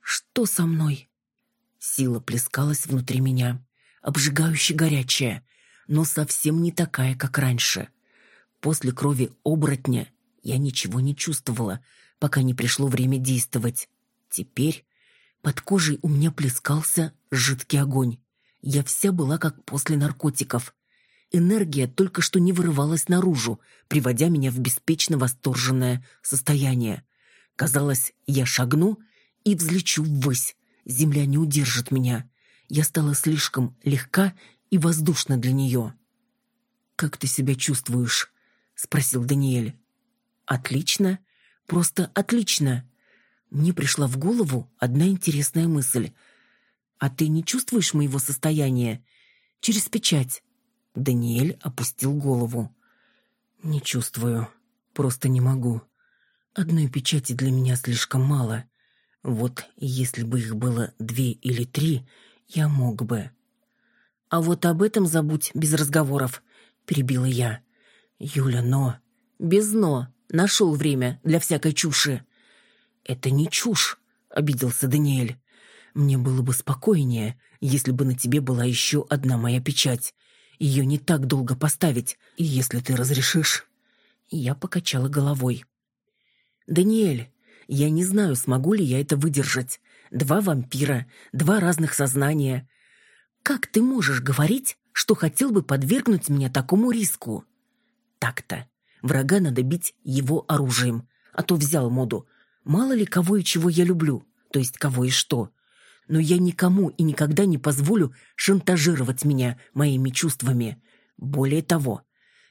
Что со мной? Сила плескалась внутри меня, обжигающе горячая, но совсем не такая, как раньше. После крови оборотня я ничего не чувствовала, пока не пришло время действовать. Теперь под кожей у меня плескался жидкий огонь. Я вся была как после наркотиков. Энергия только что не вырывалась наружу, приводя меня в беспечно восторженное состояние. Казалось, я шагну и взлечу ввысь. Земля не удержит меня. Я стала слишком легка и воздушна для нее. «Как ты себя чувствуешь?» — спросил Даниэль. «Отлично. Просто отлично. Мне пришла в голову одна интересная мысль. «А ты не чувствуешь моего состояния? Через печать?» Даниэль опустил голову. «Не чувствую. Просто не могу. Одной печати для меня слишком мало. Вот если бы их было две или три, я мог бы». «А вот об этом забудь без разговоров», — перебила я. «Юля, но...» «Без «но». Нашел время для всякой чуши». «Это не чушь», — обиделся Даниэль. «Мне было бы спокойнее, если бы на тебе была еще одна моя печать. Ее не так долго поставить, и если ты разрешишь...» Я покачала головой. «Даниэль, я не знаю, смогу ли я это выдержать. Два вампира, два разных сознания. Как ты можешь говорить, что хотел бы подвергнуть меня такому риску?» «Так-то. Врага надо бить его оружием, а то взял моду — Мало ли кого и чего я люблю, то есть кого и что. Но я никому и никогда не позволю шантажировать меня моими чувствами. Более того,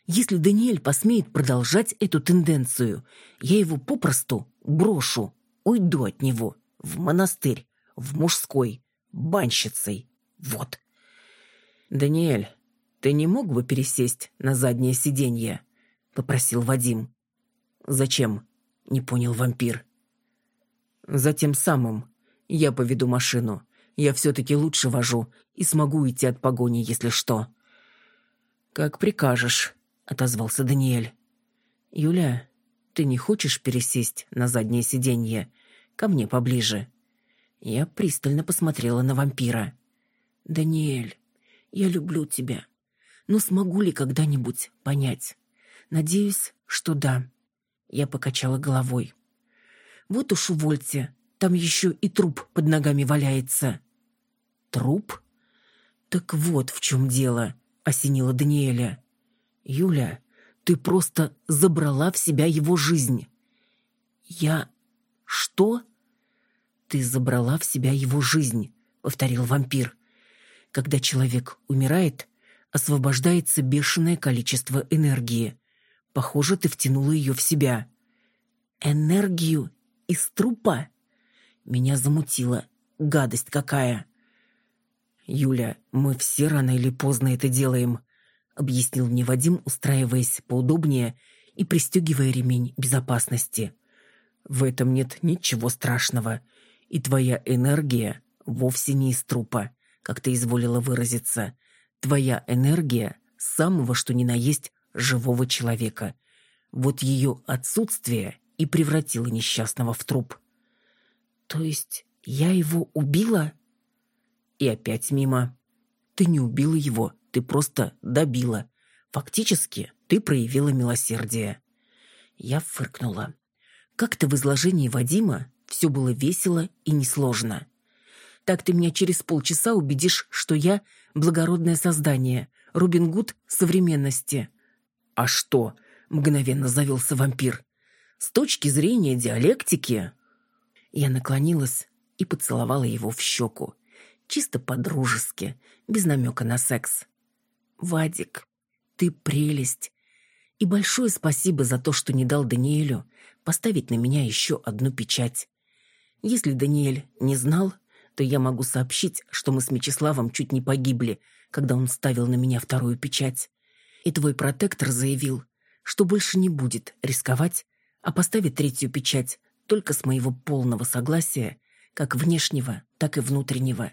если Даниэль посмеет продолжать эту тенденцию, я его попросту брошу, уйду от него, в монастырь, в мужской, банщицей. Вот. «Даниэль, ты не мог бы пересесть на заднее сиденье?» — попросил Вадим. «Зачем?» — не понял вампир. Затем самым. Я поведу машину. Я все-таки лучше вожу и смогу уйти от погони, если что». «Как прикажешь», — отозвался Даниэль. «Юля, Ты не хочешь пересесть на заднее сиденье? Ко мне поближе. Я пристально посмотрела на вампира. Даниэль, я люблю тебя. Но смогу ли когда-нибудь понять? Надеюсь, что да. Я покачала головой. Вот уж увольте, там еще и труп под ногами валяется. Труп? Так вот в чем дело, осенила Даниэля. Юля, ты просто забрала в себя его жизнь. Я... Что? Ты забрала в себя его жизнь, повторил вампир. Когда человек умирает, освобождается бешеное количество энергии. Похоже, ты втянула ее в себя. Энергию из трупа? Меня замутило. Гадость какая. Юля, мы все рано или поздно это делаем, объяснил мне Вадим, устраиваясь поудобнее и пристегивая ремень безопасности. В этом нет ничего страшного, и твоя энергия вовсе не из трупа, как ты изволила выразиться. Твоя энергия самого что ни на есть живого человека. Вот ее отсутствие и превратило несчастного в труп. То есть я его убила? И опять мимо. Ты не убила его, ты просто добила. Фактически ты проявила милосердие. Я фыркнула. Как-то в изложении Вадима все было весело и несложно. Так ты меня через полчаса убедишь, что я благородное создание, Рубин Гуд современности. А что? мгновенно завелся вампир. С точки зрения диалектики, я наклонилась и поцеловала его в щеку, чисто по-дружески, без намека на секс. Вадик, ты прелесть. И большое спасибо за то, что не дал Даниэлю поставить на меня еще одну печать. Если Даниэль не знал, то я могу сообщить, что мы с Мечиславом чуть не погибли, когда он ставил на меня вторую печать. И твой протектор заявил, что больше не будет рисковать, а поставит третью печать только с моего полного согласия, как внешнего, так и внутреннего.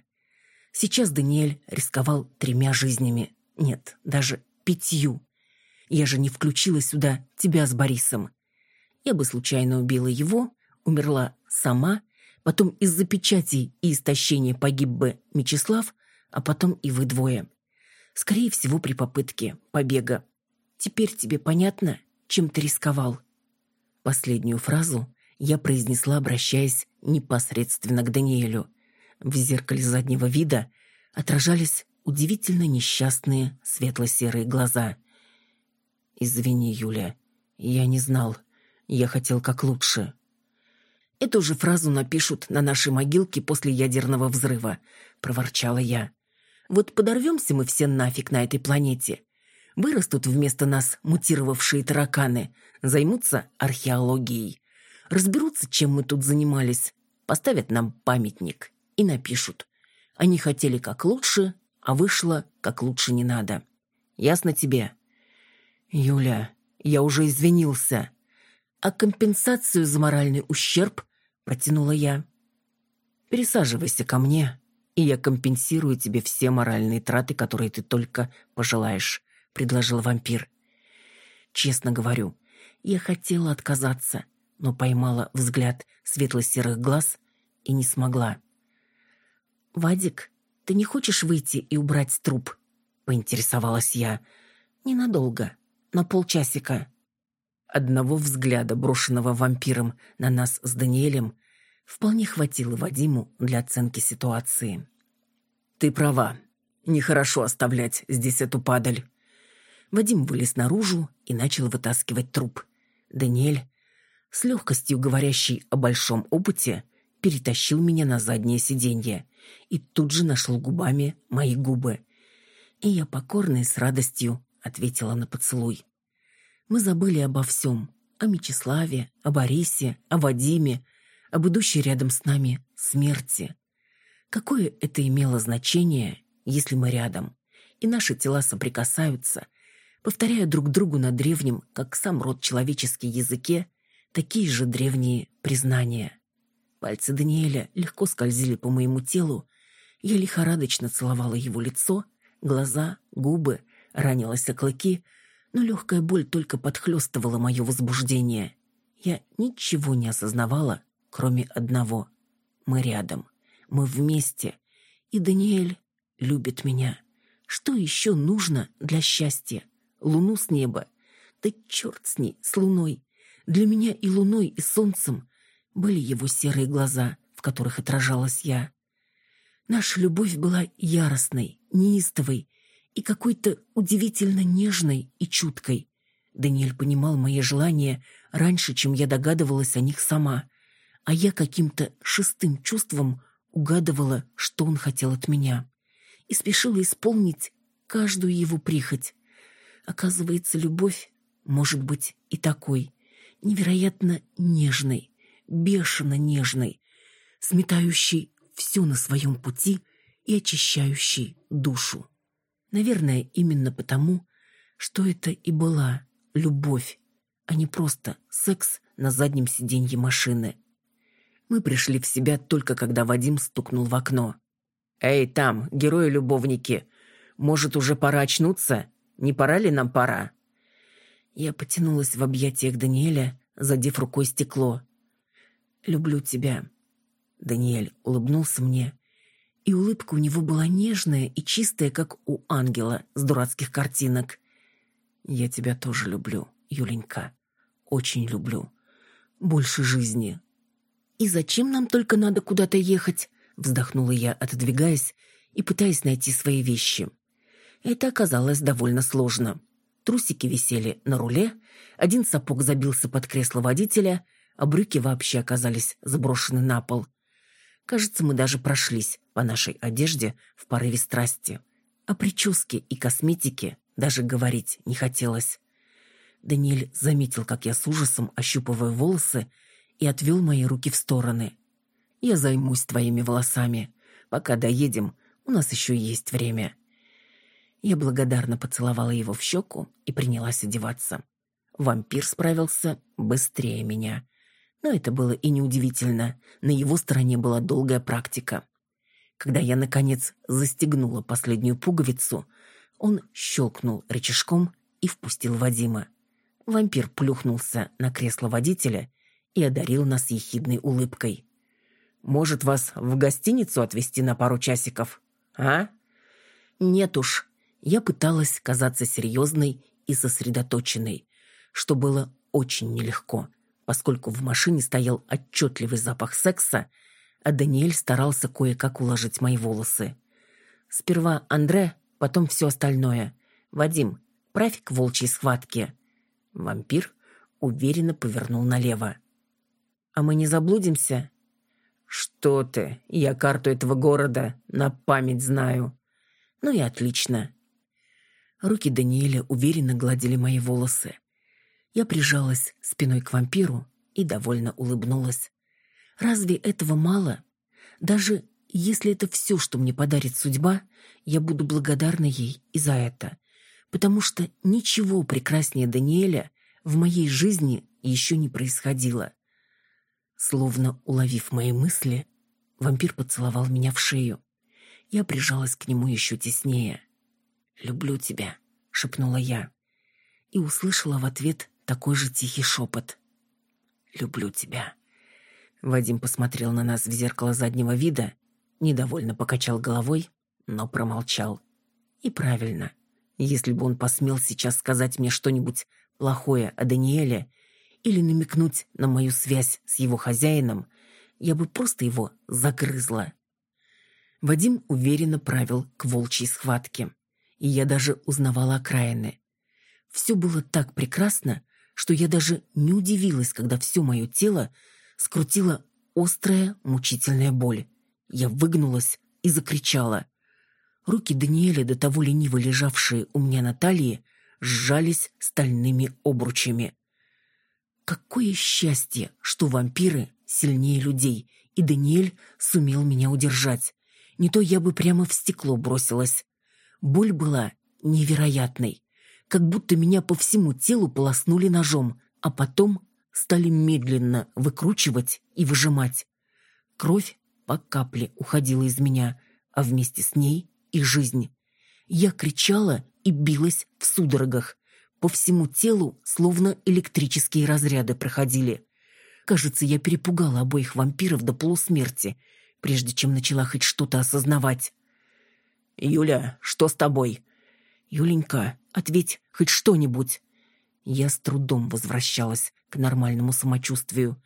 Сейчас Даниэль рисковал тремя жизнями, нет, даже пятью. Я же не включила сюда тебя с Борисом. Я бы случайно убила его, умерла сама Потом из-за печати и истощения погиб бы Мечислав, а потом и вы двое. Скорее всего, при попытке побега. Теперь тебе понятно, чем ты рисковал?» Последнюю фразу я произнесла, обращаясь непосредственно к Даниэлю. В зеркале заднего вида отражались удивительно несчастные светло-серые глаза. «Извини, Юля, я не знал. Я хотел как лучше». Эту же фразу напишут на нашей могилке после ядерного взрыва, проворчала я. Вот подорвемся мы все нафиг на этой планете. Вырастут вместо нас мутировавшие тараканы, займутся археологией. Разберутся, чем мы тут занимались, поставят нам памятник и напишут. Они хотели как лучше, а вышло как лучше не надо. Ясно тебе? Юля, я уже извинился а компенсацию за моральный ущерб протянула я. Пересаживайся ко мне, и я компенсирую тебе все моральные траты, которые ты только пожелаешь, предложил вампир. Честно говорю, я хотела отказаться, но поймала взгляд светло-серых глаз и не смогла. Вадик, ты не хочешь выйти и убрать труп? поинтересовалась я. Ненадолго, на полчасика. Одного взгляда, брошенного вампиром на нас с Даниэлем, вполне хватило Вадиму для оценки ситуации. «Ты права. Нехорошо оставлять здесь эту падаль». Вадим вылез наружу и начал вытаскивать труп. Даниэль, с легкостью говорящий о большом опыте, перетащил меня на заднее сиденье и тут же нашел губами мои губы. И я покорно и с радостью ответила на поцелуй. Мы забыли обо всем. О Мечиславе, о Борисе, о Вадиме, об идущей рядом с нами смерти. Какое это имело значение, если мы рядом, и наши тела соприкасаются, повторяя друг другу на древнем, как сам род человеческий языке, такие же древние признания. Пальцы Даниэля легко скользили по моему телу, я лихорадочно целовала его лицо, глаза, губы, ранилась о клыки — но легкая боль только подхлестывала мое возбуждение. Я ничего не осознавала, кроме одного. Мы рядом, мы вместе, и Даниэль любит меня. Что еще нужно для счастья? Луну с неба? Да черт с ней, с луной. Для меня и луной, и солнцем были его серые глаза, в которых отражалась я. Наша любовь была яростной, неистовой и какой-то удивительно нежной и чуткой. Даниэль понимал мои желания раньше, чем я догадывалась о них сама, а я каким-то шестым чувством угадывала, что он хотел от меня, и спешила исполнить каждую его прихоть. Оказывается, любовь может быть и такой, невероятно нежной, бешено нежной, сметающей все на своем пути и очищающей душу. Наверное, именно потому, что это и была любовь, а не просто секс на заднем сиденье машины. Мы пришли в себя только когда Вадим стукнул в окно. «Эй, там, герои-любовники, может, уже пора очнуться? Не пора ли нам пора?» Я потянулась в объятиях Даниэля, задев рукой стекло. «Люблю тебя». Даниэль улыбнулся мне, и улыбка у него была нежная и чистая, как у ангела с дурацких картинок. «Я тебя тоже люблю, Юленька. Очень люблю. Больше жизни». «И зачем нам только надо куда-то ехать?» Вздохнула я, отодвигаясь и пытаясь найти свои вещи. Это оказалось довольно сложно. Трусики висели на руле, один сапог забился под кресло водителя, а брюки вообще оказались заброшены на пол. Кажется, мы даже прошлись по нашей одежде в порыве страсти. О прическе и косметике даже говорить не хотелось. Даниэль заметил, как я с ужасом ощупываю волосы, и отвел мои руки в стороны. «Я займусь твоими волосами. Пока доедем, у нас еще есть время». Я благодарно поцеловала его в щеку и принялась одеваться. Вампир справился быстрее меня. Но это было и неудивительно. На его стороне была долгая практика. Когда я, наконец, застегнула последнюю пуговицу, он щелкнул рычажком и впустил Вадима. Вампир плюхнулся на кресло водителя и одарил нас ехидной улыбкой. «Может, вас в гостиницу отвезти на пару часиков, а?» «Нет уж». Я пыталась казаться серьезной и сосредоточенной, что было очень нелегко, поскольку в машине стоял отчетливый запах секса, а Даниэль старался кое-как уложить мои волосы. Сперва Андре, потом все остальное. «Вадим, правь волчьей схватке». Вампир уверенно повернул налево. А мы не заблудимся? Что ты? Я карту этого города на память знаю. Ну и отлично. Руки Даниэля уверенно гладили мои волосы. Я прижалась спиной к вампиру и довольно улыбнулась. Разве этого мало? Даже если это все, что мне подарит судьба, я буду благодарна ей и за это. Потому что ничего прекраснее Даниэля в моей жизни еще не происходило. Словно уловив мои мысли, вампир поцеловал меня в шею. Я прижалась к нему еще теснее. «Люблю тебя», — шепнула я. И услышала в ответ такой же тихий шепот. «Люблю тебя». Вадим посмотрел на нас в зеркало заднего вида, недовольно покачал головой, но промолчал. И правильно. Если бы он посмел сейчас сказать мне что-нибудь плохое о Даниэле, или намекнуть на мою связь с его хозяином, я бы просто его загрызла. Вадим уверенно правил к волчьей схватке, и я уже узнавала окраины. Все было так прекрасно, что я даже не удивилась, когда все мое тело скрутила острая, мучительная боль. Я выгнулась и закричала. Руки Даниэля, до того лениво лежавшие у меня на талии, сжались стальными обручами. Какое счастье, что вампиры сильнее людей, и Даниэль сумел меня удержать. Не то я бы прямо в стекло бросилась. Боль была невероятной, как будто меня по всему телу полоснули ножом, а потом стали медленно выкручивать и выжимать. Кровь по капле уходила из меня, а вместе с ней и жизнь. Я кричала и билась в судорогах, по всему телу словно электрические разряды проходили. Кажется, я перепугала обоих вампиров до полусмерти, прежде чем начала хоть что-то осознавать. «Юля, что с тобой?» «Юленька, ответь хоть что-нибудь». Я с трудом возвращалась к нормальному самочувствию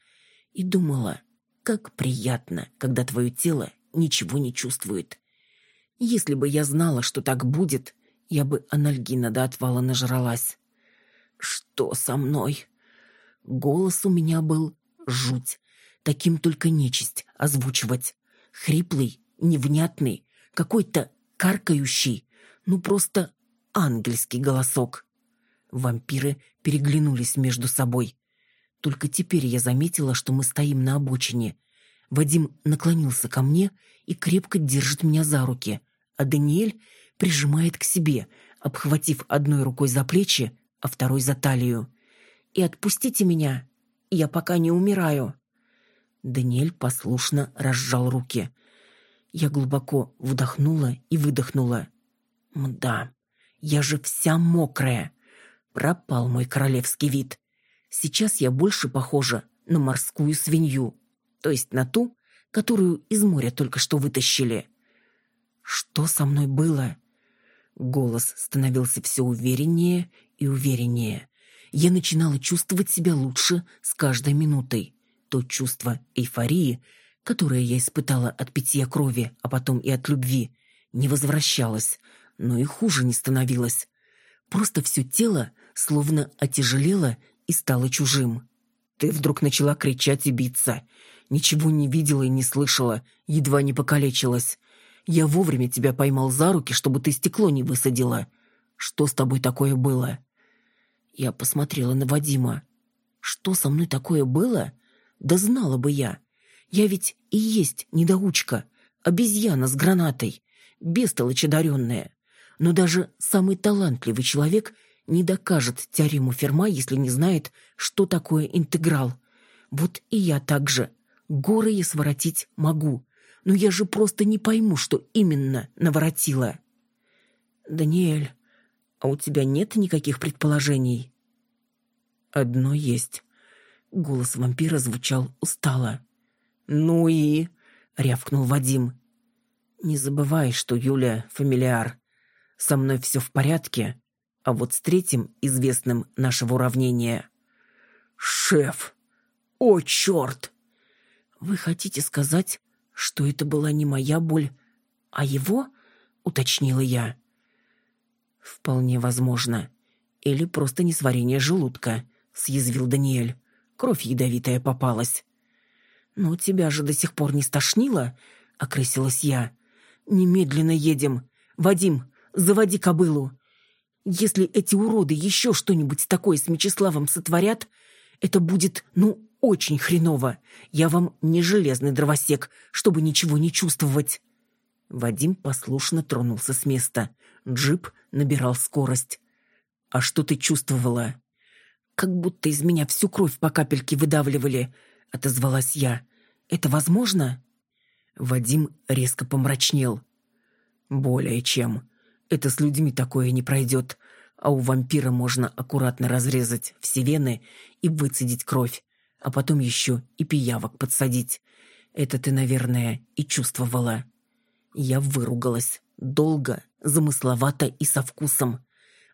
и думала, как приятно, когда твое тело ничего не чувствует. Если бы я знала, что так будет, я бы анальгина до отвала нажралась. Что со мной? Голос у меня был жуть. Таким только нечисть озвучивать. Хриплый, невнятный, какой-то каркающий, ну просто ангельский голосок. Вампиры переглянулись между собой. Только теперь я заметила, что мы стоим на обочине. Вадим наклонился ко мне и крепко держит меня за руки, а Даниэль прижимает к себе, обхватив одной рукой за плечи, а второй за талию. «И отпустите меня, я пока не умираю». Даниэль послушно разжал руки. Я глубоко вдохнула и выдохнула. «Мда, я же вся мокрая. Пропал мой королевский вид. Сейчас я больше похожа на морскую свинью, то есть на ту, которую из моря только что вытащили. Что со мной было?» Голос становился все увереннее и увереннее. Я начинала чувствовать себя лучше с каждой минутой. То чувство эйфории, которое я испытала от питья крови, а потом и от любви, не возвращалось, но и хуже не становилось. Просто все тело словно отяжелело и стало чужим. Ты вдруг начала кричать и биться. Ничего не видела и не слышала, едва не покалечилась. Я вовремя тебя поймал за руки, чтобы ты стекло не высадила. Что с тобой такое было?» Я посмотрела на Вадима. «Что со мной такое было? Да знала бы я. Я ведь и есть недоучка, обезьяна с гранатой, бестолочь одаренная. Но даже самый талантливый человек не докажет теорему Ферма, если не знает, что такое интеграл. Вот и я также. Горы я своротить могу, но я же просто не пойму, что именно наворотила. Даниэль, а у тебя нет никаких предположений? Одно есть. Голос вампира звучал устало. Ну и рявкнул Вадим. Не забывай, что Юля фамилиар. Со мной все в порядке, а вот с третьим известным нашего уравнения. Шеф. О, черт! Вы хотите сказать, что это была не моя боль, а его? Уточнила я. Вполне возможно. Или просто несварение желудка, съязвил Даниэль. Кровь ядовитая попалась. «Но тебя же до сих пор не стошнило?» — окрысилась я. «Немедленно едем. Вадим, заводи кобылу. Если эти уроды еще что-нибудь такое с Мечиславом сотворят, это будет, ну, очень хреново. Я вам не железный дровосек, чтобы ничего не чувствовать». Вадим послушно тронулся с места. Джип набирал скорость. «А что ты чувствовала?» «Как будто из меня всю кровь по капельке выдавливали», — отозвалась я. «Это возможно?» Вадим резко помрачнел. «Более чем. Это с людьми такое не пройдет, а у вампира можно аккуратно разрезать все вены и выцедить кровь а потом еще и пиявок подсадить. Это ты, наверное, и чувствовала. Я выругалась. Долго, замысловато и со вкусом.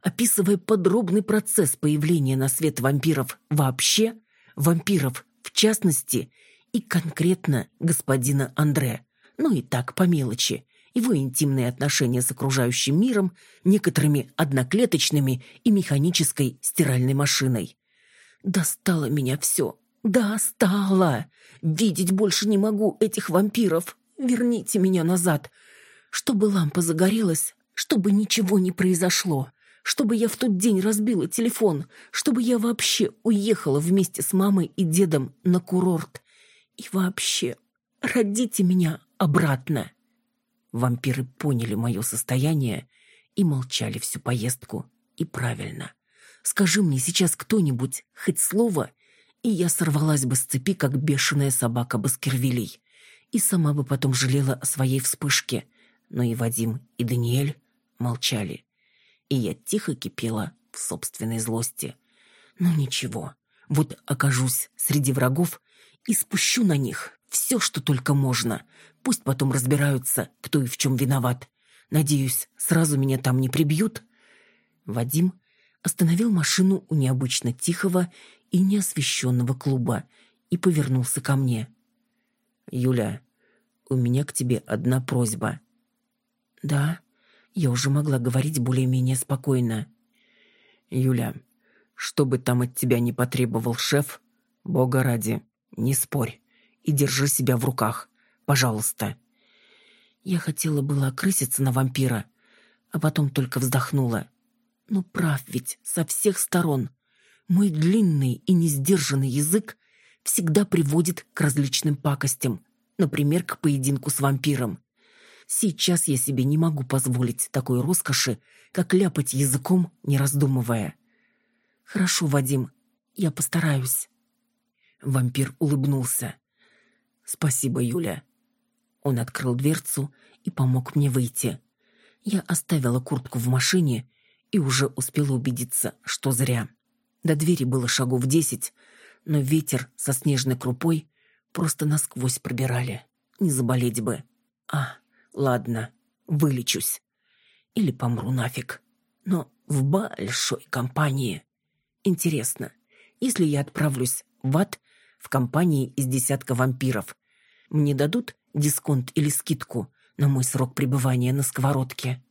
Описывая подробный процесс появления на свет вампиров вообще, вампиров в частности и конкретно господина Андре. Ну и так, по мелочи. Его интимные отношения с окружающим миром, некоторыми одноклеточными и механической стиральной машиной. Достало меня все, «Да, стало. Видеть больше не могу этих вампиров. Верните меня назад. Чтобы лампа загорелась, чтобы ничего не произошло, чтобы я в тот день разбила телефон, чтобы я вообще уехала вместе с мамой и дедом на курорт. И вообще, родите меня обратно». Вампиры поняли мое состояние и молчали всю поездку. И правильно. Скажи мне сейчас кто-нибудь хоть слово — и я сорвалась бы с цепи, как бешеная собака Баскервилей, и сама бы потом жалела о своей вспышке. Но и Вадим, и Даниэль молчали, и я тихо кипела в собственной злости. Но ничего, вот окажусь среди врагов, и спущу на них все, что только можно. Пусть потом разбираются, кто и в чем виноват. Надеюсь, сразу меня там не прибьют. Вадим остановил машину у необычно тихого и неосвещенного клуба и повернулся ко мне. «Юля, у меня к тебе одна просьба». «Да», я уже могла говорить более-менее спокойно. «Юля, что бы там от тебя не потребовал шеф, бога ради, не спорь и держи себя в руках, пожалуйста». Я хотела было окрыситься на вампира, а потом только вздохнула. Ну, прав ведь, со всех сторон. Мой длинный и несдержанный язык всегда приводит к различным пакостям, например, к поединку с вампиром. Сейчас я себе не могу позволить такой роскоши, как ляпать языком, не раздумывая. «Хорошо, Вадим, я постараюсь». Вампир улыбнулся. «Спасибо, Юля». Он открыл дверцу и помог мне выйти. Я оставила куртку в машине и уже успела убедиться, что зря. До двери было шагов десять, но ветер со снежной крупой просто насквозь пробирали. Не заболеть бы. А, Ладно, вылечусь. Или помру нафиг. Но в большой компании. Интересно, если я отправлюсь в ад в компании из десятка вампиров, мне дадут дисконт или скидку на мой срок пребывания на сковородке?